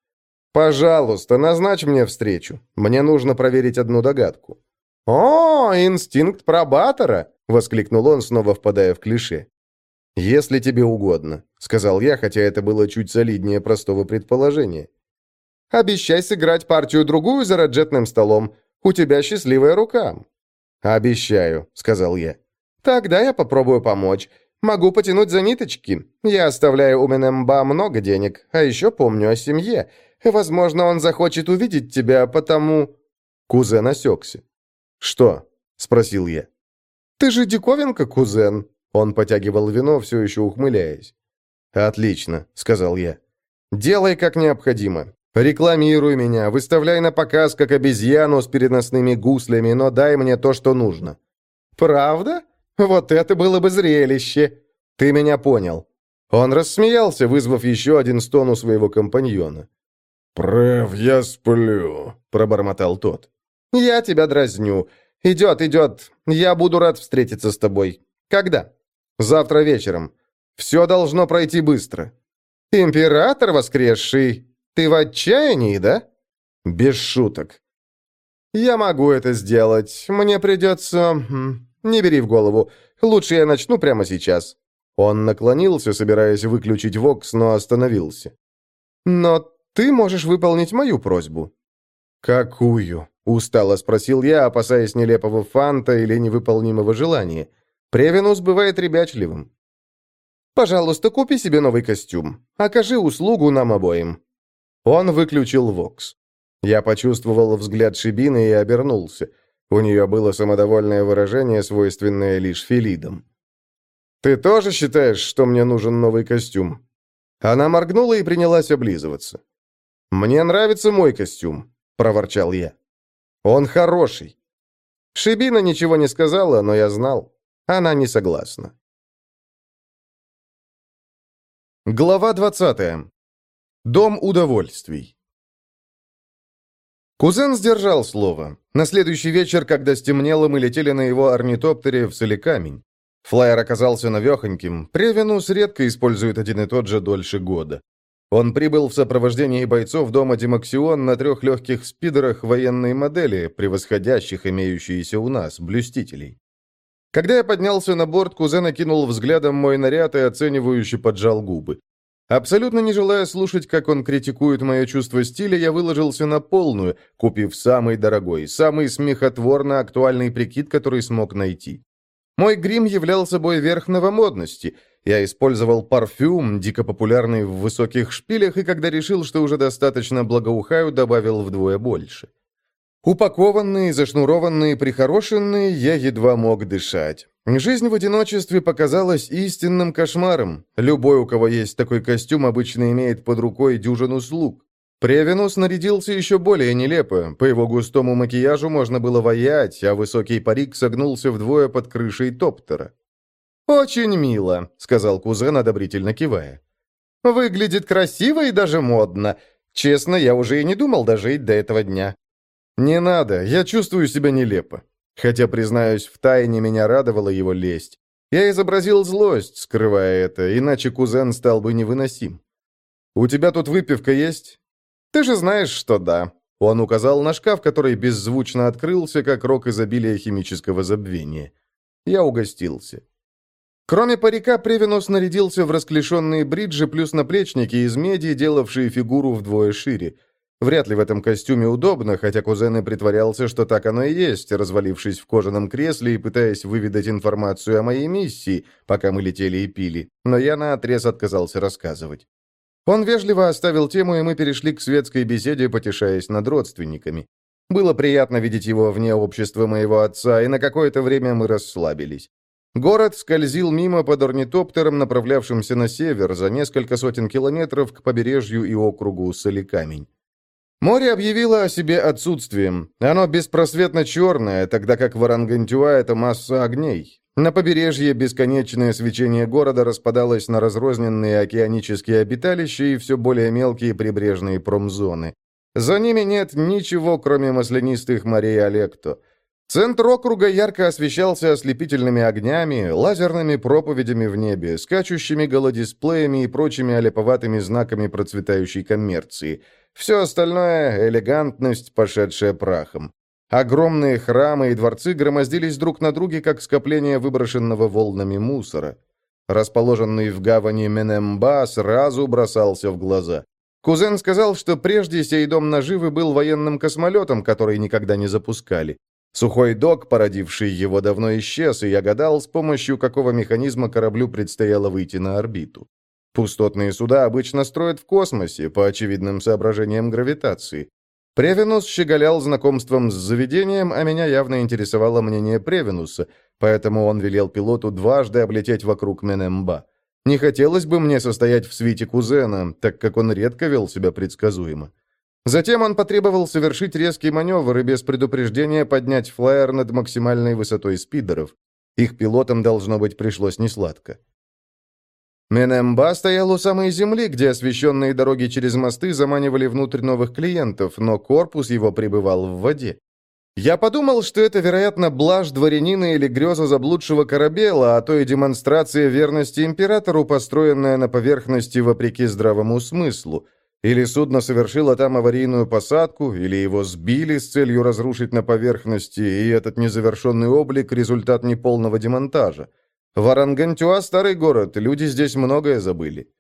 «Пожалуйста, назначь мне встречу. Мне нужно проверить одну догадку». «О, инстинкт пробатора!» — воскликнул он, снова впадая в клише. «Если тебе угодно», — сказал я, хотя это было чуть солиднее простого предположения. «Обещай сыграть партию-другую за раджетным столом. У тебя счастливая рука». «Обещаю», — сказал я. «Тогда я попробую помочь. Могу потянуть за ниточки. Я оставляю у Менемба много денег, а еще помню о семье. Возможно, он захочет увидеть тебя, потому...» Кузен осекся. «Что?» — спросил я. «Ты же диковинка, кузен!» Он потягивал вино, все еще ухмыляясь. «Отлично», — сказал я. «Делай как необходимо. Рекламируй меня, выставляй на показ, как обезьяну с переносными гуслями, но дай мне то, что нужно». «Правда? Вот это было бы зрелище!» «Ты меня понял». Он рассмеялся, вызвав еще один стон у своего компаньона. «Прав, я сплю», — пробормотал тот. «Я тебя дразню. Идет, идет. Я буду рад встретиться с тобой. Когда?» «Завтра вечером. Все должно пройти быстро». «Император воскресший. Ты в отчаянии, да?» «Без шуток». «Я могу это сделать. Мне придется...» «Не бери в голову. Лучше я начну прямо сейчас». Он наклонился, собираясь выключить Вокс, но остановился. «Но ты можешь выполнить мою просьбу». «Какую?» — устало спросил я, опасаясь нелепого фанта или невыполнимого желания. Превенус бывает ребячливым. Пожалуйста, купи себе новый костюм. Окажи услугу нам обоим». Он выключил Вокс. Я почувствовал взгляд Шибины и обернулся. У нее было самодовольное выражение, свойственное лишь филидам. «Ты тоже считаешь, что мне нужен новый костюм?» Она моргнула и принялась облизываться. «Мне нравится мой костюм», — проворчал я. «Он хороший». Шибина ничего не сказала, но я знал. Она не согласна. Глава 20. Дом удовольствий. Кузен сдержал слово. На следующий вечер, когда стемнело, мы летели на его орнитоптере в Соликамень. Флайер оказался навехоньким. Превенус редко использует один и тот же дольше года. Он прибыл в сопровождении бойцов дома Демаксион на трех легких спидерах военной модели, превосходящих имеющиеся у нас, блюстителей. Когда я поднялся на борт, кузен окинул взглядом мой наряд и оценивающе поджал губы. Абсолютно не желая слушать, как он критикует мое чувство стиля, я выложился на полную, купив самый дорогой, самый смехотворно актуальный прикид, который смог найти. Мой грим являл собой верх новомодности. Я использовал парфюм, дико популярный в высоких шпилях, и когда решил, что уже достаточно благоухаю, добавил вдвое больше. Упакованные, зашнурованные, прихорошенные, я едва мог дышать. Жизнь в одиночестве показалась истинным кошмаром. Любой, у кого есть такой костюм, обычно имеет под рукой дюжину слуг. Превенус нарядился еще более нелепо. По его густому макияжу можно было воять, а высокий парик согнулся вдвое под крышей топтера. «Очень мило», — сказал кузен, одобрительно кивая. «Выглядит красиво и даже модно. Честно, я уже и не думал дожить до этого дня». «Не надо, я чувствую себя нелепо». Хотя, признаюсь, втайне меня радовала его лесть. Я изобразил злость, скрывая это, иначе кузен стал бы невыносим. «У тебя тут выпивка есть?» «Ты же знаешь, что да». Он указал на шкаф, который беззвучно открылся, как рок изобилия химического забвения. Я угостился. Кроме парика, Превенус нарядился в расклешенные бриджи плюс наплечники из меди, делавшие фигуру вдвое шире. Вряд ли в этом костюме удобно, хотя кузен и притворялся, что так оно и есть, развалившись в кожаном кресле и пытаясь выведать информацию о моей миссии, пока мы летели и пили, но я наотрез отказался рассказывать. Он вежливо оставил тему, и мы перешли к светской беседе, потешаясь над родственниками. Было приятно видеть его вне общества моего отца, и на какое-то время мы расслабились. Город скользил мимо под орнитоптером, направлявшимся на север, за несколько сотен километров к побережью и округу Соликамень. Море объявило о себе отсутствием. Оно беспросветно черное, тогда как Варангантюа — это масса огней. На побережье бесконечное свечение города распадалось на разрозненные океанические обиталища и все более мелкие прибрежные промзоны. За ними нет ничего, кроме маслянистых морей Олекто. Центр округа ярко освещался ослепительными огнями, лазерными проповедями в небе, скачущими голодисплеями и прочими олеповатыми знаками процветающей коммерции. Все остальное — элегантность, пошедшая прахом. Огромные храмы и дворцы громоздились друг на друге, как скопление выброшенного волнами мусора. Расположенный в гавани Менемба сразу бросался в глаза. Кузен сказал, что прежде сей дом наживы был военным космолетом, который никогда не запускали. Сухой док, породивший его, давно исчез, и я гадал, с помощью какого механизма кораблю предстояло выйти на орбиту. Пустотные суда обычно строят в космосе, по очевидным соображениям гравитации. Превенус щеголял знакомством с заведением, а меня явно интересовало мнение Превенуса, поэтому он велел пилоту дважды облететь вокруг Менемба. Не хотелось бы мне состоять в свите кузена, так как он редко вел себя предсказуемо. Затем он потребовал совершить резкий маневр и без предупреждения поднять флайер над максимальной высотой спидеров. Их пилотам, должно быть, пришлось несладко. Менемба стоял у самой земли, где освещенные дороги через мосты заманивали внутрь новых клиентов, но корпус его пребывал в воде. Я подумал, что это, вероятно, блажь дворянина или греза заблудшего корабела, а то и демонстрация верности императору, построенная на поверхности вопреки здравому смыслу. Или судно совершило там аварийную посадку, или его сбили с целью разрушить на поверхности, и этот незавершенный облик – результат неполного демонтажа. Варангантюа – старый город, люди здесь многое забыли.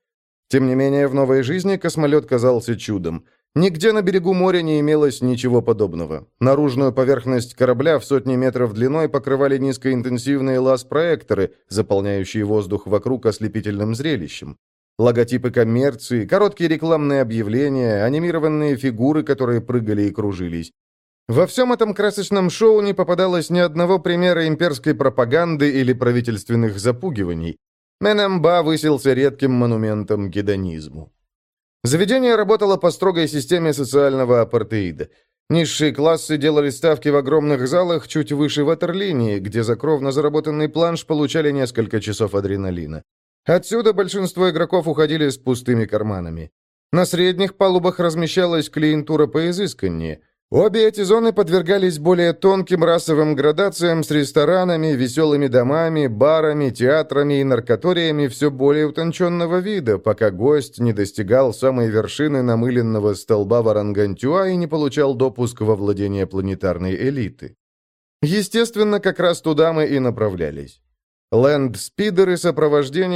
Тем не менее, в новой жизни космолет казался чудом. Нигде на берегу моря не имелось ничего подобного. Наружную поверхность корабля в сотни метров длиной покрывали низкоинтенсивные лаз-проекторы, заполняющие воздух вокруг ослепительным зрелищем. Логотипы коммерции, короткие рекламные объявления, анимированные фигуры, которые прыгали и кружились. Во всем этом красочном шоу не попадалось ни одного примера имперской пропаганды или правительственных запугиваний. Менемба высился редким монументом гедонизму. Заведение работало по строгой системе социального апартеида. Низшие классы делали ставки в огромных залах чуть выше ватерлинии, где за кровно заработанный планш получали несколько часов адреналина. Отсюда большинство игроков уходили с пустыми карманами. На средних палубах размещалась клиентура поизысканнее – Обе эти зоны подвергались более тонким расовым градациям с ресторанами, веселыми домами, барами, театрами и наркоториями все более утонченного вида, пока гость не достигал самой вершины намыленного столба Варангантюа и не получал допуск во владение планетарной элиты. Естественно, как раз туда мы и направлялись. Ленд-спидеры сопровождения